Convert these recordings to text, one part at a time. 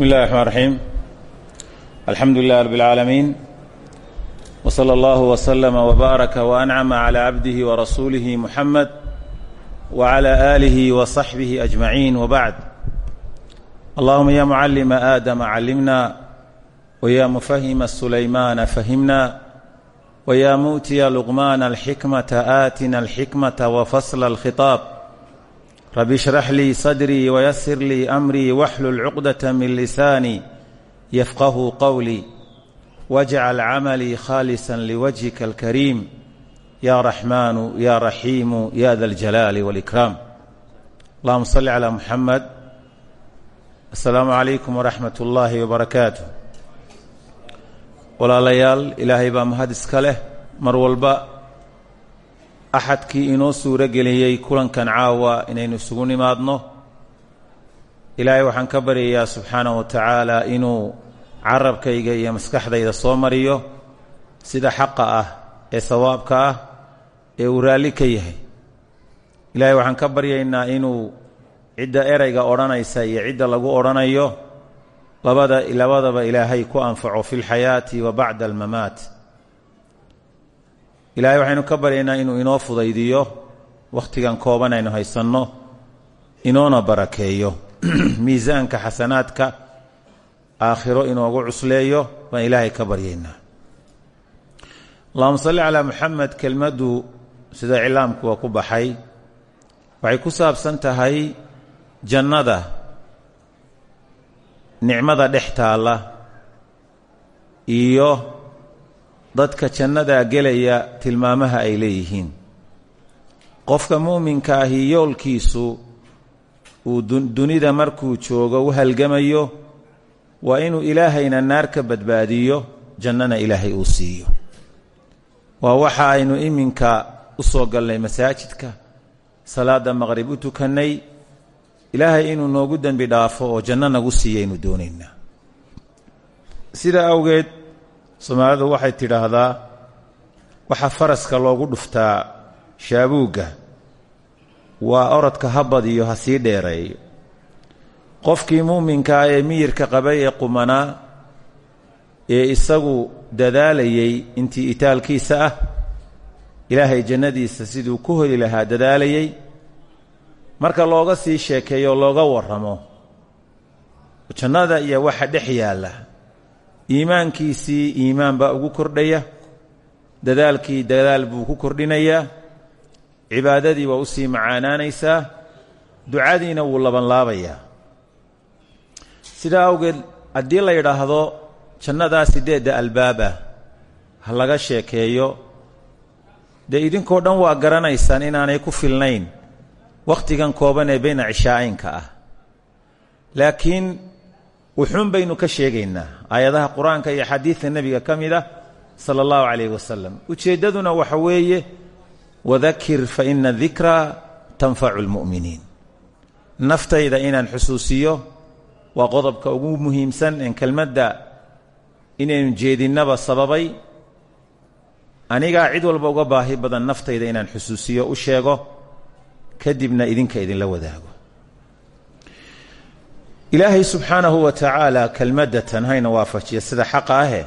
bsmi اllahi الرحmaan الرaحيim alxamdu لlah رb العaalamiin وslى اllah وslm وbaaraka وأncma عlى cabdihi وrasuulihi muxamed وعlى آlihi وصaxbihi أجmaعin وbعd allahuma ya mucalima aadama callimna وya mufahima sulaymaana fahimna وya mu'tiya luqmaana alxikmata aatina alxikmata وfasla الkhiطaab rabi ishrax lii sadrii wayasir lii amrii waxlul cuqdata min lisaanii yafqahu qowlii wajcal camalii khaalisan liwajhika alkariim ya raxmaanu ya raxiimu ya da aljalaali wاlikraam allahuma salli calaa muxamed assalaamu calaykum waraxmat ullaahi wabarakaatu walaalayaal ilaahay baa mahad iska leh mar walba axadkii inoo suuro geliyey kulankan caawa inaynu isugu nimaadno ilaahay waxaan ka baryayaa subxaanahu wa tacaala inuu carabkayga iyo maskaxdayda soo mariyo sida xaqa ah ee sawaabka ah ee uu raalli ka yahay. Ilaahay waxaan ka baryaynaa inuu cidda erayga odhanaysa iyo cidda lagu odhanayo labada labadaba ilaahay ku anfaco fi lxayaati wa bacda almamaat ilaahay waxaynu ka baryaynaa inuu inoo fudaydiyo wakhtigan kooban aynu haysanno inoona barakeeyo. Miisaanka xasanaadka aakhiro inoogu cusleeyo baan ilaahay ka baryaynaa. Allahuma salli calaa muxamed kelmaddu sida iclaamku waa ku baxay. Waxay ku saabsan tahay jannada nicmada dhex taalla iyo dadka jannadaa gelaya tilmaamaha ay leeyihiin. Qofka muuminka ahi yoolkiisu uu dunida markuu joogo u halgamayo waa inuu ilaahayna naar ka badbaadiyo jannana ilaahay uu siiyo. Waa waxa aynu iminka u soo galnay masaajidka salaadda maqrib u tukannay ilaahay inuu noogu dembi dhaafo oo janno nagu siiyaynu doonaynaa. Sidaa awgeed soomaalidu waxay tidhaahdaa waxaa faraska loogu dhuftaa shaabuugga. Waa orodka ha badiyo ha sii dheereeyo qofkii muuminkaa ee miyirka qabay ee qumanaa ee isagu dadaalayey intii itaalkiisa ah ilaahay jannadiisa siduu ku heli lahaa dadaalayey marka looga sii sheekeeyo looga warramo. Jannada iyo waxa dhex yaalla iimaankiisii iimaan baa ugu kordhaya dadaalkii dadaal buu ku kordhinayaa cibaadadii waa u sii macaanaanaysaa ducadiina wuu labanlaabayaa sidaa awgeed haddii la yidhaahdo jannadaa siddeedda albaabah ha laga sheekeeyo dee idinkoo dhan waa garanaysaan inaanay ku filnayn wakhtigan kooban ee bayna cishaa'aynka ah. Laakiin wuxuun baynu ka sheegaynaa aayadaha qur'aanka iyo xadiidka nebiga ka mid ah sala allahu calayh wasalam ujeeddaduna waxa weeye wadakir fa ina dikraa tanfacu lmu'miniin naftayda inaan xusuusiyo waa qodobka ugu muhiimsan en kelmadda inaynu jeedinnaba sababay anigaa cid walba uga baahi badan naftayda inaan xusuusiyo u sheego kadibna idinka idinla wadaago ilaahay subxaanahu wa tacaala kelmaddatan hayna waafajiya sida xaqa ahe.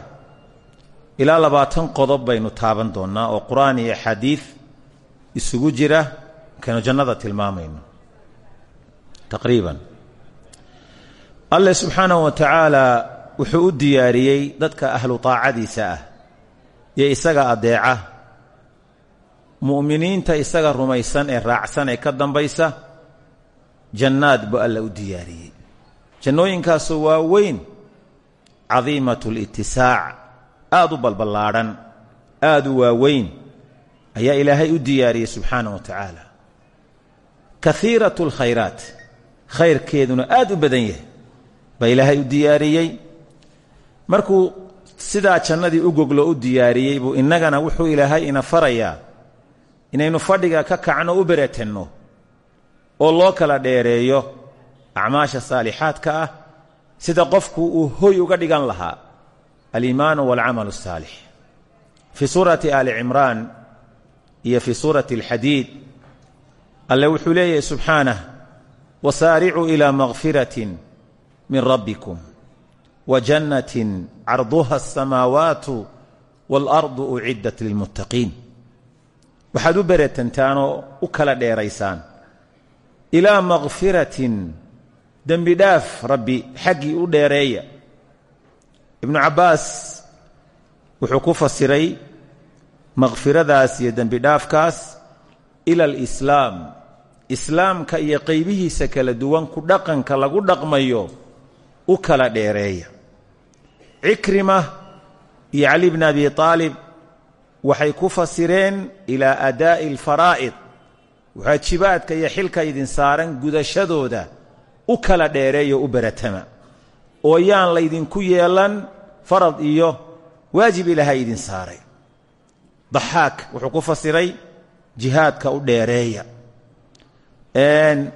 Ilaa labaatan qodob baynu taaban doonnaa oo qur'aan iyo xadiid isugu jira kaynu jannada tilmaamayno. Taqriiban. Alleh subxaanahu wa tacaala wuxuu u diyaariyey dadka ahlu taacadiisa ah iyo isaga adeeca mu'miniinta isaga rumaysan ee raacsan ee ka dambaysa jannaad buu alla u diyaariyey jannooyinkaasu waa weyn. Cadiimat litisaac aad u balballaadhan aad u waaweyn ayaa ilaahay u diyaariyey subxaanah wa tacaala. Kaiirat alkhayraat khayrkeeduna aad u badan yahay. Baa ilaahay u diyaariyey. Markuu sidaa jannadii u goglo u diyaariyey buu innagana wuxuu ilaahay ina farayaa. Inaynu fadhiga ka kacno u beretanno oo loo kala dheereeyo acmaasha saalixaadka ah sida qofku uu hoy uga dhigan lahaa aliimaanu walcamalu asaalix fii suurati aali cimraan iyo fii suurati alxadiid alle wuxuu leeyahay subxaanah wasaaricuu ilaa makfiratin min rabbikum wa jannatin carduha asamaawaatu waalardu uciddat lilmuttaqiin. Waxaad u beretantaanoo u kala dheeraysaan ilaa makfiratin dembi dhaaf rabbi xaggii u dheereeya. Ibnu cabbaas wuxuu ku fasiray makfiradaas iyo dembi dhaafkaas ila alislaam islaamka iyo qaybihiisa kala duwan ku dhaqanka lagu dhaqmayo u kala dheereeya. Cikrima iyo cali bn abi aalib waxay ku fasireen ilaa adaa'i alfaraa'id waajibaadka iyo xilka idin saaran gudashadooda u kala dheereeyo u beratama. Oo yaan laydinku yeelan farad iyo waajib ilaahay idin saaray. Daxaak wuxuu ku fasiray jihaadka u dheereeya.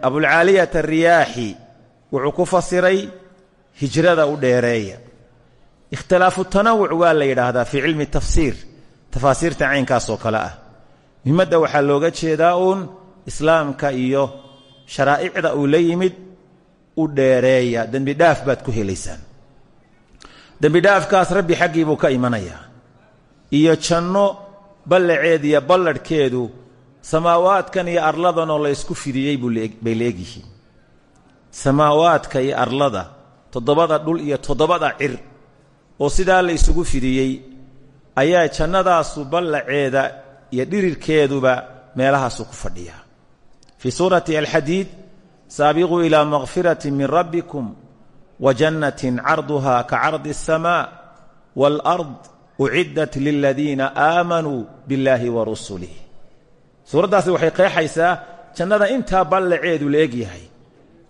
Abulcaaliyat ariyaaxi wuxuu ku fasiray hijrada u dheereeya. Ikhtilaafu tanawuc waa la yidhaahdaa fii cilmi tafsiir tafaasiirta caynkaas oo kale ah. Muhimmadda waxaa looga jeedaa uun islaamka iyo sharaa'icda uu la yimid u dheereeya dembi dhaaf baad ku helaysaan. Dembi dhaafkaas rabbi xaggii buu ka imanayaa. Iyo janno ballaceed iyo balladhkeedu samaawaadkan iyo arladanoo la ysku fidiyey bay leegyihiin samaawaadka iyo arlada toddobada dhul iyo toddobada cir oo sidaa la isugu fidiyey ayaa jannadaasu ballaceeda iyo dhirirkeeduba meelahaasu ku fadhiyaa. Fii suurati alxadiid saabiquu ilaa makfirati min rabbikum wa jannatin carduha ka cardi asamaa waalard uciddat liladiina aamanuu biاllaahi wa rusulih suuraddaasi waxay qeexaysaa jannada intaa ballaceedu la egyahay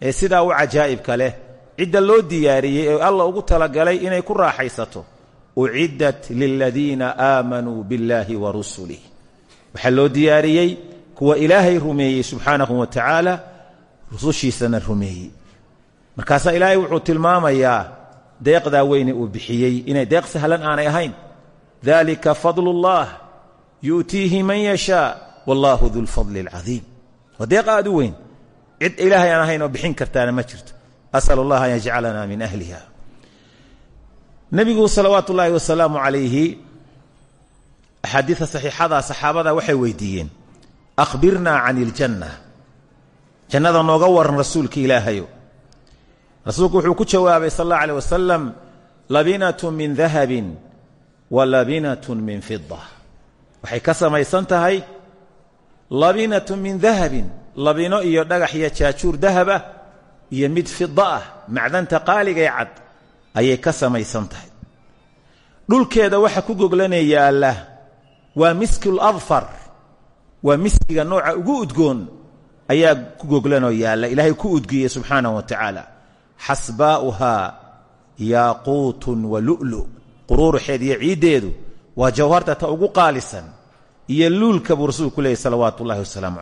ee sidaa u cajaa'ibka leh cidda loo diyaariyey ee alla ugu talagalay inay ku raaxaysato uciddat liladiina aamanuu biاllaahi wa rusulih waxaa loo diyaariyey kuwa ilaahay rumeeyey subxaanahu wa rusushiisana rumeeyey. Markaasaa ilaahay wuxuu tilmaamayaa deeqdaa weyne uu bixiyey inay deeq sahlan aanay ahayn. Dalika fadl اllah man yashaa wallaahu dulfadli اlcadiim waa deeq aad u weyn. Cid ilaahay aan ahayn oo bixin kartaana ma jirto. Asal an yajcalana min ahliha. Nebigu salawaatu ullaahi wasalaamu calayhi axaadiida saxiixada saxaabada waxay weydiiyeen akhbirnaa can iljanna jannada nooga waran rasuulka ilaahayo. Rasuulku wuxuu ku jawaabay sal allah alيh wasalam labinatu min dahabin wa labinatu min fida waxay ka samaysan tahay labinatu min dahabin labino iyo dhagax iyo jaajuur dahaba iyo mid fida ah macdanta qaaligay cad ayay ka samaysan tahay. Waxa ku goglanaya yaalla waa miskul adfar waa miskiga nooca ugu udgoon ayaa ku goglanoo yaalla ilaahay ku udgiyey subxaanahu wa tacaala. Xasbaa'uhaa yaaquutun wa lu'lu. Quruuruxeed iyo ciiddeedu waa jawharta ta ugu qaalisan iyo luulka buu rasuulku ku leeyay salawaatu ullahi wasalaamu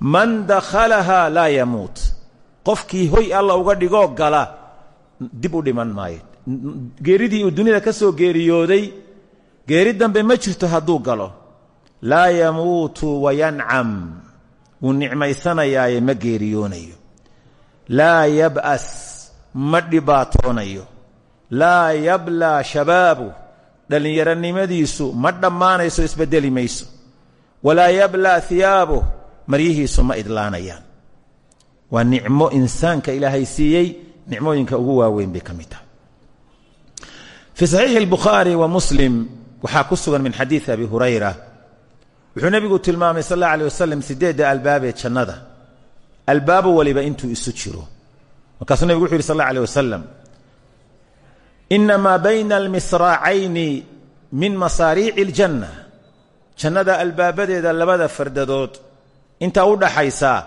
man dakhalahaa laa yamuut. Qofkii hoy alla uga dhigoo gala dib u dhiman maayo. Geeridii uu dunida ka soo geeriyooday geeri dambe ma jirto hadduu galo. Laa yamuutu wayancam wuu nicmaysanayaaye ma geeriyoonayo. Laa yab'as ma dhibaatoonayo. Laa yablaa shabaabu dhallinyaronimadiisu ma dhammaanayso isbeddeli mayso. Walaa yablaa hiyaabuh maryihiisu ma idlaanayaan. Waa nicmo insaanka ilaahay siiyey nicmooyinka ugu waaweyn bay ka mid tahay. Fii saxiixi اlbukhaari wa muslim abi hurayra wuxuu nebigu tilmaamay sal اllah alيه wasalam sideedda albaabee jannada albaabo waliba intuu isu jiro markaasuu nebigu wuxu yidhi sal اllah alيه wasalam inamaa bayna almisraacayni min masaariici اljanna jannada albaabadeeda labada fardadood intaa u dhaxaysaa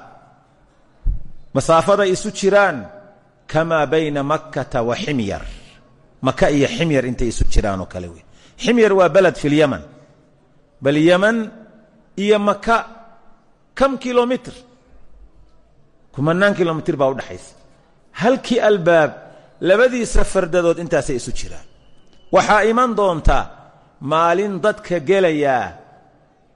masaafaday isu jiraan kamaa bayna makkata wa ximyar maka iyo ximyar intay isu jiraan oo kale wey ximyar waa beled fi lyaman bal yaman iyo maka kam kilomitr. Kumanaan kilomitr baa udhaxaysa halkii albaab labadiisa fardadood intaasay isu jiraan. Waxaa iman doonta maalin dadka gelayaa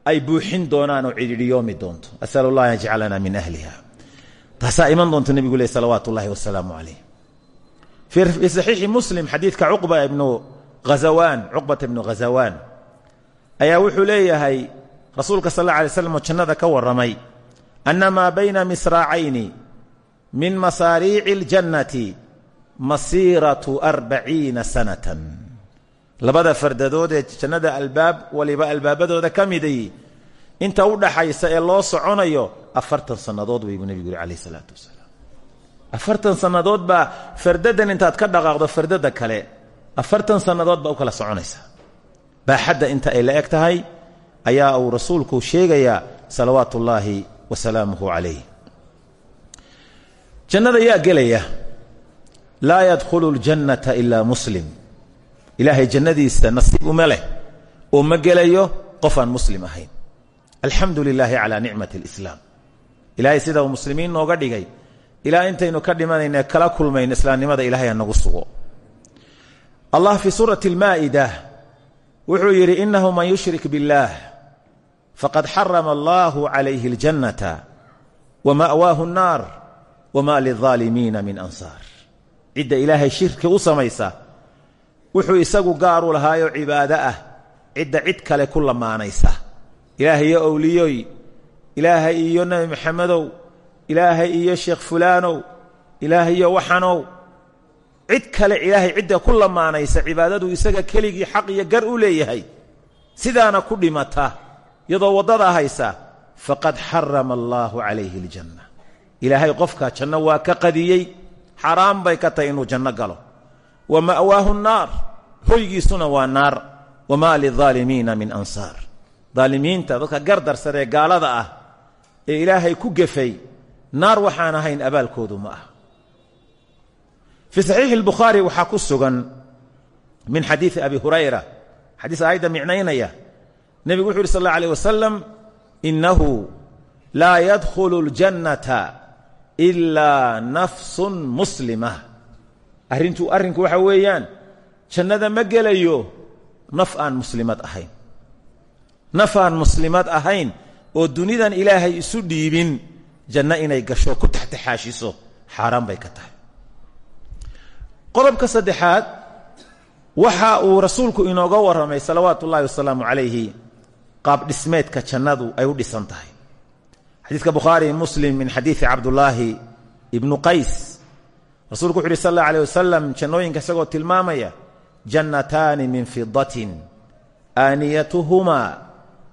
ay buuxin doonaan oo cidhidhiyoomi doonto. Asal allah an yajcalana min ahliha. Taasaa iman doonta nebigu leh salawaatu ullaahi wasalaamu calayh fii saxiixi muslim xadiidka cuqba ibnu ghazawaan cuqbata ibnu ghazawaan ayaa wuxuu leeyahay rasuulka sal alla alay slam jannada ka warramay. Anna maa bayna misraacayni min masaariici اljannati masiiratu arbaciina sanatan. Labada fardadood ee jannada albaab waliba albaabadooda ka miday inta u dhaxaysa ee loo soconayo afartan sannadood bay buu nebigu yuri alayh isalaatu wasalaam. Afartan sannadood baa fardadan intaad ka dhaqaaqdo fardada kale afartan sannadood baa u kala soconaysa. Baaxadda inta ay la eg ayaa uu rasuulku sheegayaa salawaatu ullaahi wa salaamuhu calayh. Jannada yaa gelaya. Laa yadkhulu ljannata ilaa muslim. Ilaahay jannadiisa nasiib uma leh oo ma gelayo muslim ahayn. Alxamdu lilaahi calaa nicmati alislaam. Ilaahay sida uu nooga dhigay ilaa intaynu ka dhimanayna kala kulmayno islaamnimada ilahay ha nagu sugo. Allah fii suurati almaa'ida wuxuu yidhi inahu man yushrik biاllaah faqad xarama allahu calayhi اljannata wa ma'waahu الnaar wma lilظaalimiina min ansaar cidda ilaahay shirki u samaysa wuxuu isagu gaar u lahaayoo cibaado ah cidda cid kale ku lamaanaysa ilaahay iyo owliyoy ilaahay iyo nebi maxamedow ilaahay iyo sheekh fulaanow ilaahay iyo waxanow cid kale ilaahay cidda ku lamaanaysa cibaadadu isaga keligii xaq iyo gar u leeyahay sidaana ku dhimata iyadoo waddadaa haysa faqad xarama allaahu calayhi aljanna. Ilaahay qofka janno waa ka qadiyey xaraam bay ka tahay inuu janno galo. Wa ma'waahu nnaar hoygiisuna waa naar. Wamaa lilaalimiina min ansaar. Daalimiinta dadka gardarsadee gaalada ah ee ilaahay ku gefay naar waxaan ahayn abaalkoodu ma ah fii saxiixi اlbukhaari waxaa ku sugan min xadiidi abi hurayra xadiis aayadda micnaynaya nebigu wuxu yuri sal alla alيh wasalam inahu laa yadkhulu اljannata ilaa nafsun muslima arrintu arrinku waxa weeyaan jannada ma gelayo naf aan muslimad ahayn. Naf aan muslimad ahayn oo dunidan ilaahay isu dhiibin janno inay gasho ku taxtaxaashiso xaaraan bay ka tahay. Qodobka saddexaad waxa uu rasuulku inooga warramay salawaatu ullaahi wasalaamu calayhi qaab dhismeedka jannadu ay u dhisan tahay. Xadiiska bukhaari muslim min xadiidi cabdullaahi ibnu qays. Rasuulku wuxu uhi sal alla alيh wasalam jannooyinka isagoo tilmaamaya jannataani min fidatin aaniyatuhumaa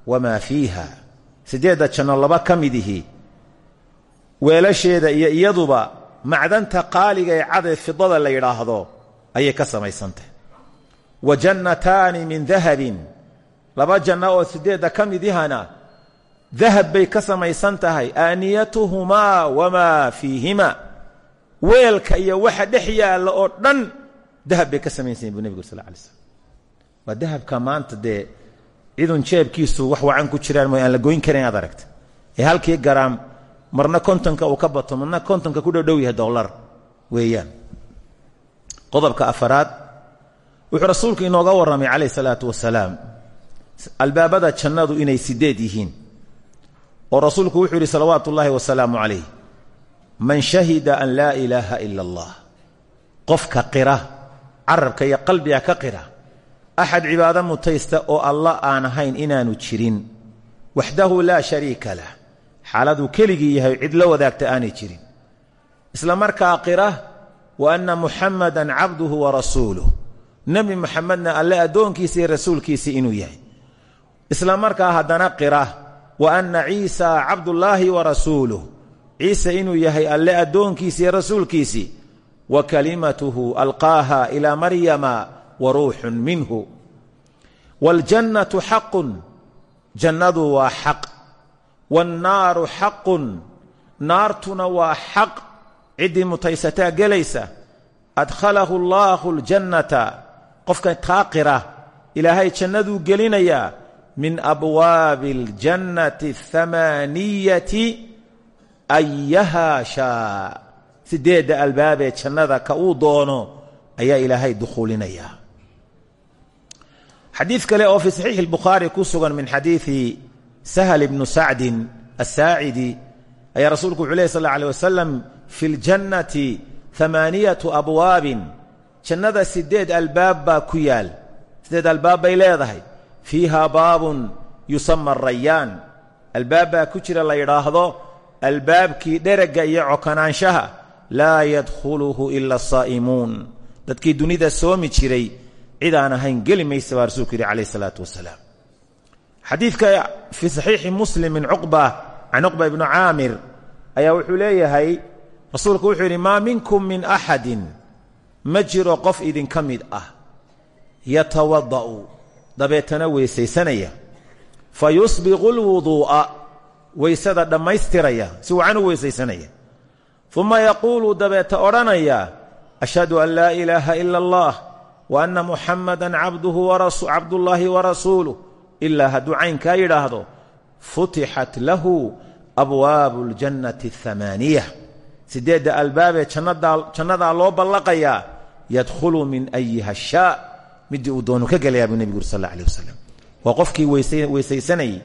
wamaa fiiha. Siddeedda janno laba ka midihi weelasheeda iyo iyaduba macdanta qaaliga ee cadee fidada la yidhaahdo ayay ka samaysantahy wa jannataani min dahabin laba janno oo siddeedda ka dahab bay ka samaysan tahay. Aaniyatuhumaa wamaa fiihima. Weelka iyo waxa dhex oo dhan dahab bay ka samaysanyihin bu nebigu sal lay slam waa dahabka maanta jeebkiisu wax wacan ku jiraan mooy la goyn karin inaad aragta. Ee halkii garaam marna kontonka uu ka bato marna kontonka ku dhowdhow yahay dollar weeyaan. Qodobka afaraad wuxuu rasuulku inooga warramay calayh salaatu wasalaam albaabada jannadu inay sideed yihiin. Oo rasuulku wuxuu yidhi salawaatu ullaahi wasalaamu calayh. Man shahida an laa ilaaha ila allah qofka qira carabka iyo qalbiga ka qira. Axad cibaado mutaysta oo alla aan ahayn inaanu jirin. Waxdahu laa shariika lah. Xaaladuu keligii yahay cid la wadaagta aanay jirin. Isla markaa qira wa anna muxamadan cabduhu wa rasuuluh. Nebi muxamedna alle addoonkiisa iyo rasuulkiisii inuu yahay isla markaa haddana qira. Wa anna ciisa cabdullaahi wa rasuuluh. Ciise inuu yahay alle addoonkiisi iyo rasuulkiisii wa kalimatuhu alqaaha ilaa maryama wa ruuxun minhu. Waاljannatu xaqun. Jannadu waa xaq. Waannaaru xaqun. Naartuna waa xaq. Ciddii mutaysataa gelaysa. Adkhalahu allaahu اljannata qofka taaqira ilaahay jannaduu gelinayaa min abwaabi اljannati اthamaaniyati ayahaa shaa sideedda albaabee jannada ka uu doono ayaa ilaahay dukhuulinayaa xadiid kale oo fii saxiixi اlbukhaari ku sugan min xadiidi sahl ibnu sacdin asaacidi ayaa rasuulku wuxuu ley sal اlla alيه wasalam fi اljannati amaaniyatu abwaabin jannada sideed albaab baa ku yaal sideed albaab bay leedahay fiihaa baabun yusama rayaan albaab baa ku jira la yidhaahdo albaabkii dheragga iyo cokanaanshaha laa yadkhuluhu ila asaa'imuun dadkii dunida soomi jiray cid aan ahayn geli maysa baa rasuulku yidhi calayh isalaatu wasalaam xadiidka fii saxiixi muslim min cuqba can cuqba ibnu caamir ayaa wuxuu leeyahay rasuulku wuxuu yidhi maa minkum min axadin ma jiro qof idinka mid ah yatawada'u dabeetana weysaysanaya. Fa yusbiqu lwuduu'a weysada dhammaystiraya si wacan u weysaysanaya. Uma yaquulu dabeeta odhanaya ashhadu an laa ilaaha ila allah wa anna muxamadan cabdullaahi wa rasuuluh. Ilaa hadduu caynkaa yidhaahdo futixat lahu abwaabu اljannati اhamaaniya sideedda albaabee jannadaa loo ballaqayaa yadkhulu min ayiha shaa midii uu doonu ka gelayaa buu nebigu uri sal alla alih qofkii weysaysanayey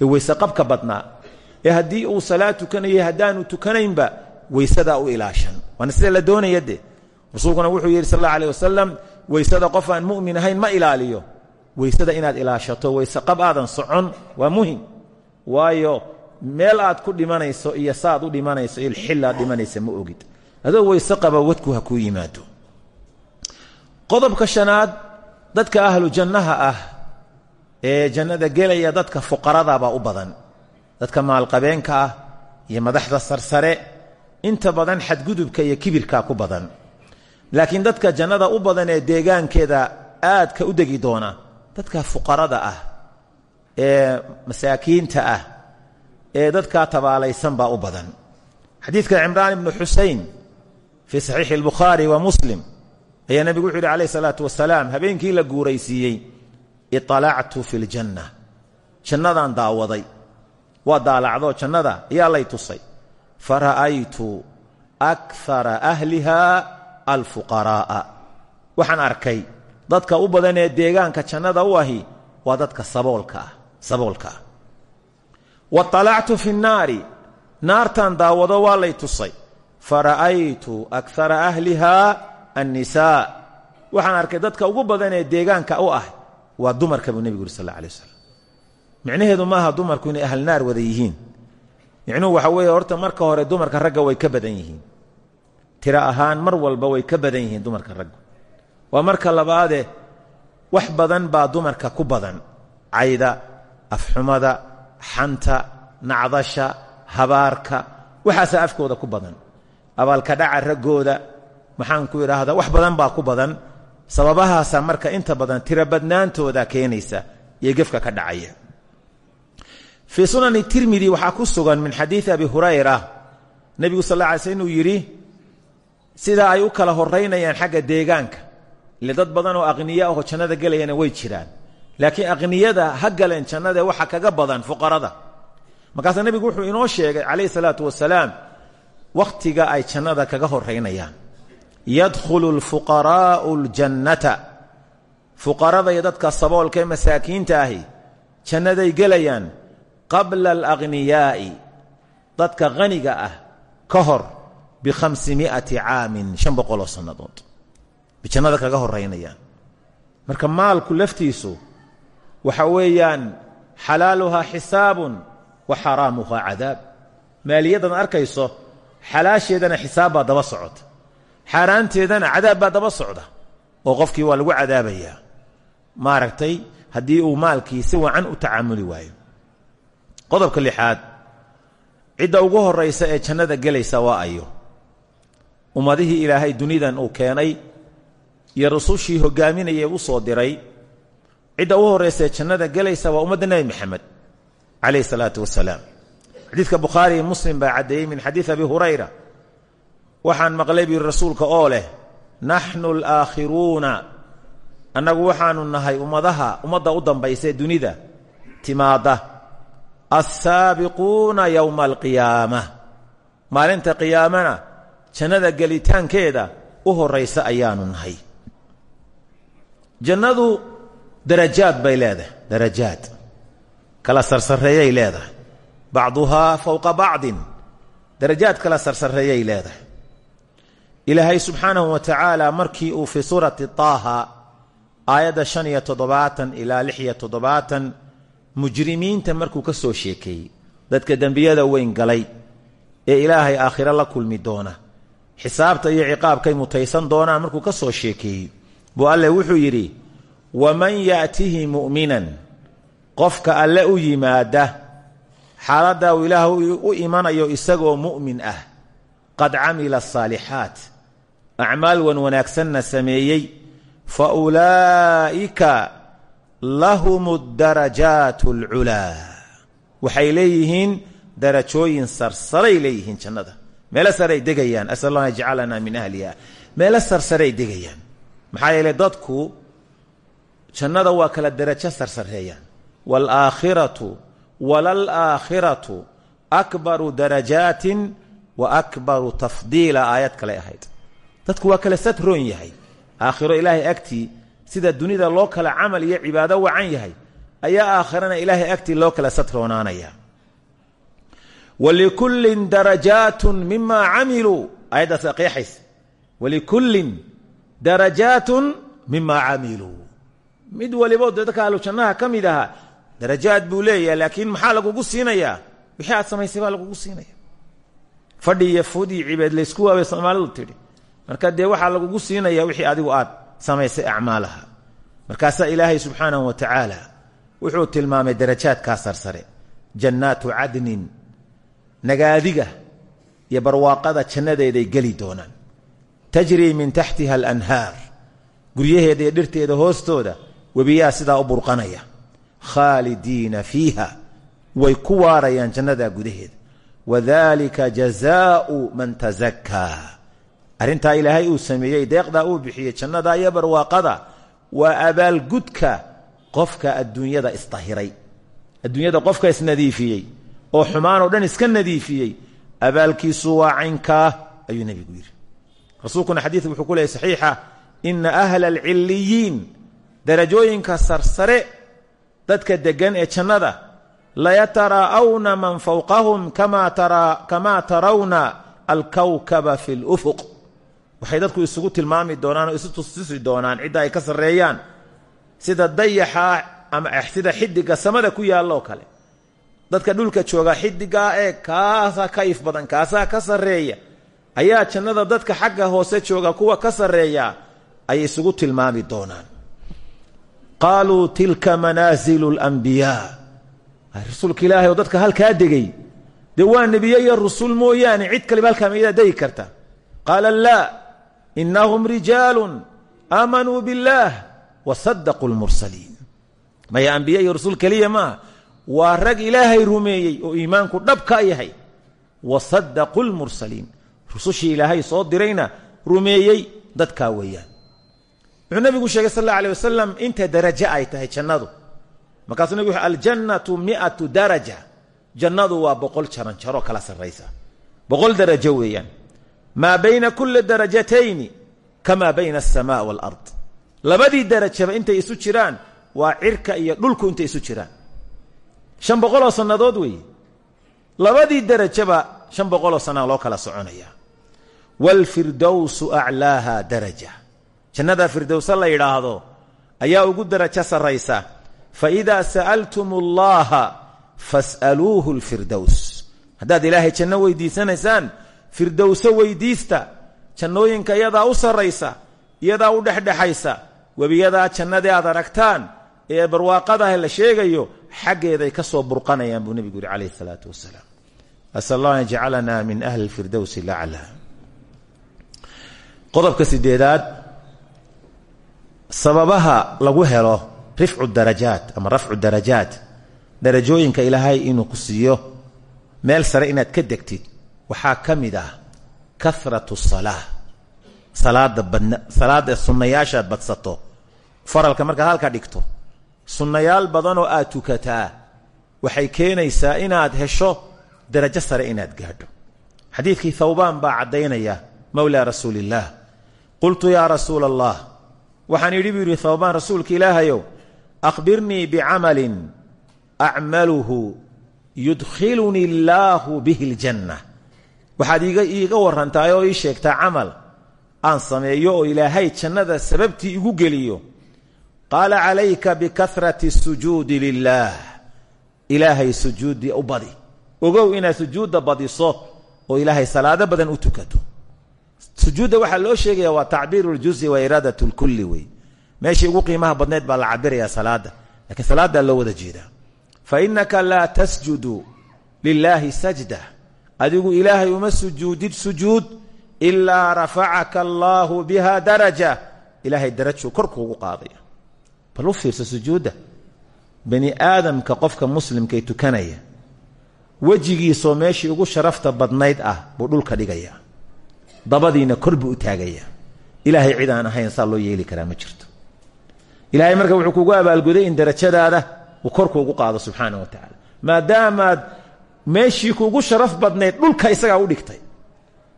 ee weyse qabka badnaa ee haddii uu salaad tukanayay haddaanu tukanaynba weysadaa u ilaashan. Waana sida la doonaya rasuulkuna wuxuu yidhi sal alla alih wasalam weysada mu'min ahayn ma ilaaliyo. Weysada inaad ilaashato weyse qab aadan socon waa muhiim waayo meel aad ku dhimanayso iyo saaad u dhimanayso iyo xilaad dhimanaysa ma ogid. Adoo weyse qaba wadku ha kuu yimaado. Qodobka shanaad dadka ahlu jannaha ah ee jannada gelaya dadka fuqaradabaa u badan. Dadka maalqabeenka ah iyo madaxda sarsare inta badan xadgudubka iyo kibirka ku badan. Laakiin dadka jannada u badan ee deegaankeeda aadka u degi doona dadka fuqarada ah ee masaakiinta ah ee dadkaa tabaalaysan baa u badan. Xadiidka cimraan ibnu xusein fii saxiixi اlbukhaari wa muslim ayaa nebigu wuxu yidhi alayh salaatu wasalaam habeenkii la guuraysiiyey iطalactu fi ljanna jannadaan daawaday. Waa daalacdoo jannada ayaa lay tusay. Fara'aytu akara ahliha alfuqaraa'a waxaan arkay dadka u badan ee deegaanka jannada u ahi waa dadka saboolka ah ah. Waطalactu fi nnaari naartan daawado waa lay tusay. Fara'aytu akara ahliha annisaa waxaan arkay dadka ugu badan ee deegaanka u ah waa dumarka buu nebigu yuri sal alla alay wasalam micnaheedu maaha dumarku inay ahl naar wada yihiin. Micnuhu waxa weeye horta marka hore dumarka ragga way ka badan yihiin. Tiro ahaan mar walba way ka badan yihiin dumarka raggu waa marka labaade wax badan baa dumarka ku badan. Cayda afxumada xanta nacdasha habaarka waxaasaa afkooda ku badan. Abaalka dhaca raggooda maxaan ku idhaahdaa wax badan baa ku badan. Sababahaasaa marka inta badan tiro badnaantooda keenaysa iyo gefka ka dhacaya. Fii sunani tirmidi waxaa ku sugan min xadiidi abi hurayra. Nebigu sal alla alay sl inuu ay u kala horaynayaan xagga deegaanka ile dad badan oo aqniya ahoo jannada gelayana way jiraan. Laakiin aqniyada ha galeen jannadae waxa kaga badan fuqarada. Markaasaa nebigu wuxuu inoo sheegay calayhi salaatu wasalaam wakhtiga ay jannada kaga horaynayaan yadkhulu lfuqaraa'u ljannata fuqarada iyo dadka saboolka ee masaakiinta ahi jannaday gelayaan qabla alaqhniyaa'i dadka haniga ah ka hor bikhamsimi'ati caamin shan boqoloo sannadood. Bay jannada kaga horaynayaan marka maalku laftiisu waxa weeyaan xalaaluhaa xisaabun wa xaraamuhaa cadaab. Maaliyaddan arkayso xalaasheedana xisaab daba socota xaaraanteedana cadaab baa daba socda oo qofkii waa lagu cadaabayaa. Maaragtay haddii uu maalkii wacan u tacaamuli waayo. Qodobka lixaad cidda ugu horaysa ee jannada gelaysa waa ayo. Ummadihii ilaahay dunidan uu keenay iyo rusushii hogaaminayay u soo diray cidda u horaysa ee jannada gelaysa waa ummadda nebi maxamed calayh salaatu wasalaam. Xadiidka bukhaari muslim baa caddeeyey min xadiid abi hurayra waxaan maqlay buu rasuulka oo leh naxnu alaakhiruuna annagu waxaanu nahay ummadaha ummadda u dambaysa ee dunida. Timaadda. Alsaabiquuna yowma alqiyaama. Maalinta qiyaamana jannada gelitaankeeda u horaysa ayaanu nahay. Jannadu darajaad bay leedahay darajaad. Kala sarsareeyay leedahay. Bacduhaa fowqa bacdin. Darajaad kala sarsareeyay leedahay ilaahay subxaanahu wa tacaala markii uu fii suurati taaha aayadda shan iyo toddobaatan ilaa lix iyo toddobaatan mujrimiinta markuu ka soo sheekeeyey dadka dembiyada weyn galay ee ilaahay aakhiro la kulmi doona xisaabta iyo ciqaabkay mutaysan doonaan markuu ka soo sheekeeyey buu alle wuxuu yidhi waman yaatihi mu'minan qofka alle u yimaada xaaladda uu ilaah u imanayo isagoo mu'min ah qad camila asaalixaat acmaal wan wanaagsanna sameeyey fa ulaa'ika lahum darajaat alculaa waxay leeyihiin darajooyin sarsaray leeyihiin jannada. Meelo saray degayaan asal allah an yajcalana min ahliha meelo sarsaray degayaan. Maxaa yeelay dadku jannada waa kala derajo sarsareeyaan waalaakhiratu walalaakhiratu akbaru dadku waa kala satroon yahay. Aakhiro ilaahay agtii sida dunida loo kala camal iyo cibaado wacan yahay ayaa aakhirana ilaahay agtii loo kala satroonaanaya walikullin darajaatun mima camiluu aayaddaas qeexaysa walikullin darajaatun mima camiluu mid walibo dadka ahlu jannaha ka mid ahaa darajaad maxaa lagugu siinayaa? Wixii aad samaysay baa lagugu siinaya fadhi iyo fud iyo laysku waabay soomaalidu tidhi marka dee waxaa lagugu siinaya wixii adigu aad samaysay acmaalaha markaasaa ilaahay subxaanahu wa tacaala wuxuu tilmaamay darajaadkaa sarsare jannaatu cadnin nagaadiga iyo barwaaqada jannadeeday geli doonaan. Tajrii min taxtiha alanhaar guryaheeda iyo dhirteeda hoostooda webiyaa sidaa u burqanaya. Khaalidiina fiiha way ku waarayaan jannadaa gudaheeda wadalika jazaau man tasakaa arrintaa ilaahay uu sameeyey deeqdaa uu bixiyey jannada iyo barwaaqada waa abaalgudka qofka adduunyada isdahiray adduunyada qofka isnadiifiyey oo xumaan oo dhan iska nadiifiyey abaalkiisu waa caynkaa ayuu nebigu yidhi. Rasuulkuna xadiid wuxuu ku leeyay saxiixa ina ahla alcilliyiin darajooyinka sarsare dadka deggan ee jannada layataraa'awna man fawqahum kamaa tarawna alkawkaba fi lufuq waxay dadku isugu tilmaami doonaan oo isu tustusi doonaan cidda ay ka sarreeyaan. Sida dayaxaa ama sida xidiga samada ku yaalloo kale. Dadka dhulka jooga xidigaa ee kaasaa ka badan kaasaa ka sarreeya. Ayaa jannada dadka xagga hoose jooga kuwa ka sarreeya ay isugu tilmaami doonaan. Qaaluu tilka manaasilu اlanbiyaa rasuulka ilaahay dadka halkaa degay. Dee waa iyo rusul mooyaane cid kaliba halkaa mayadaa degi karta. Qaala laa inahum rijaalu aamanuu biاllaah wasadaquu اlmursaliin maya ambiye iyo rasul keliya maaha waa rag ilaahay rumeeyey oo iimaanku dhab ka yahay wasadaquu lmursaliin rusushii ilaahay soo dirayna rumeeyey dadkaa weeyaan wuxuu nabigu sheegay sal alla alay wasalam inta darajo ay tahay jannadu markaasuu nabig wuxu aljannatu miatu daraja jannadu waa boqol jaran jaroo kala sarraysa boqol darajo weeyaan maa bayna kuli darajatayni kamaa bayna asamaa walard. Labadii darajaba intay isu jiraan waa cirka iyo dhulku intay isu jiraan. Shan boqoloo sannadood weeye. Labadii darajaba shan boqoloo sanaa loo kala soconaya. Waalfirdowsu aclaaha daraja. Jannada firdowsa la yidhaahdo ayaa ugu darajo sarraysa. Faidaa sa'altum اllaha fas'aluuhu اlfirdows haddaad ilaahay janno weydiisanaysaan firdowso weydiista jannooyinka iyadaa u sarraysa iyadaa u dhexdhexaysa webiyadaa jannadii aad aragtaan ee barwaaqadaah la sheegayo xaggeeday ka soo burqanayaan buu nebigu yidhi calayh isalaatu wasalaam asal allah an yajcalana min ahli firdowsi lacla. Qodobka sideedaad sababaha lagu helo rifcu darajaat ama rafcu darajaat darajooyinka ilaahay inuu ku siiyo meel sare inaad ka degtid waxaa ka mid ah karatu salaa salaada badna salaada sunnayaashaad badsato faralka markaad halka dhigto sunnayaal badanoo aad tukataa waxay keenaysaa inaad hesho darajo sare inaad gaadho. Xadiidkii thawbaan baa caddaynaya mowlaa rasuuli illaah qultu yaa rasuula allah waxaan idhi buu yidhi thawbaan rasuulka ilaahayow akhbirnii bicamalin acmaluhu yudkhilunii illaahu bihi ljanna waxaad iiga warantaay oo ii sheegtaa camal aan sameeyo oo ilaahay jannada sababtii igu geliyo. Qaala calayka bikahrati sujuudi lilaah ilaahay sujuuddii u badi. Ogow inaad sujuudda badiso oo ilaahay salaado badan u tukato. Sujuudda waxaa loo sheegaya waa tacbiiru ljuzi wa iraadat lkulli wey. Meeshii ugu qiimaha badneed baa la cabirayaa salaada lakiin salaadaa loo wada jeedaa. Fa inaka laa tasjudu lilaahi sajda adigu ilaahay uma sujuudid sujuud ilaa rafacaka allaahu biha daraja. Ilaahay darajuu korkuugu qaadaya. Bal fiirsa sujuudda. Bani aadamka qofka muslimkae tukanaya wejigiisoo meeshii ugu sharafta badnayd ah buu dhulka dhigaya. Dabadiina kor buu u taagayaa ilaahay cid aan ahayn saa loo yeeli karaa ma jirto. Ilaahay marka wuxuu kugu abaalguday in darajadaada uu korkuugu qaado subxaana wa tacaala. Maadaamaad meeshii kuugu sharaf badnayd dhulka isagaa u dhigtay.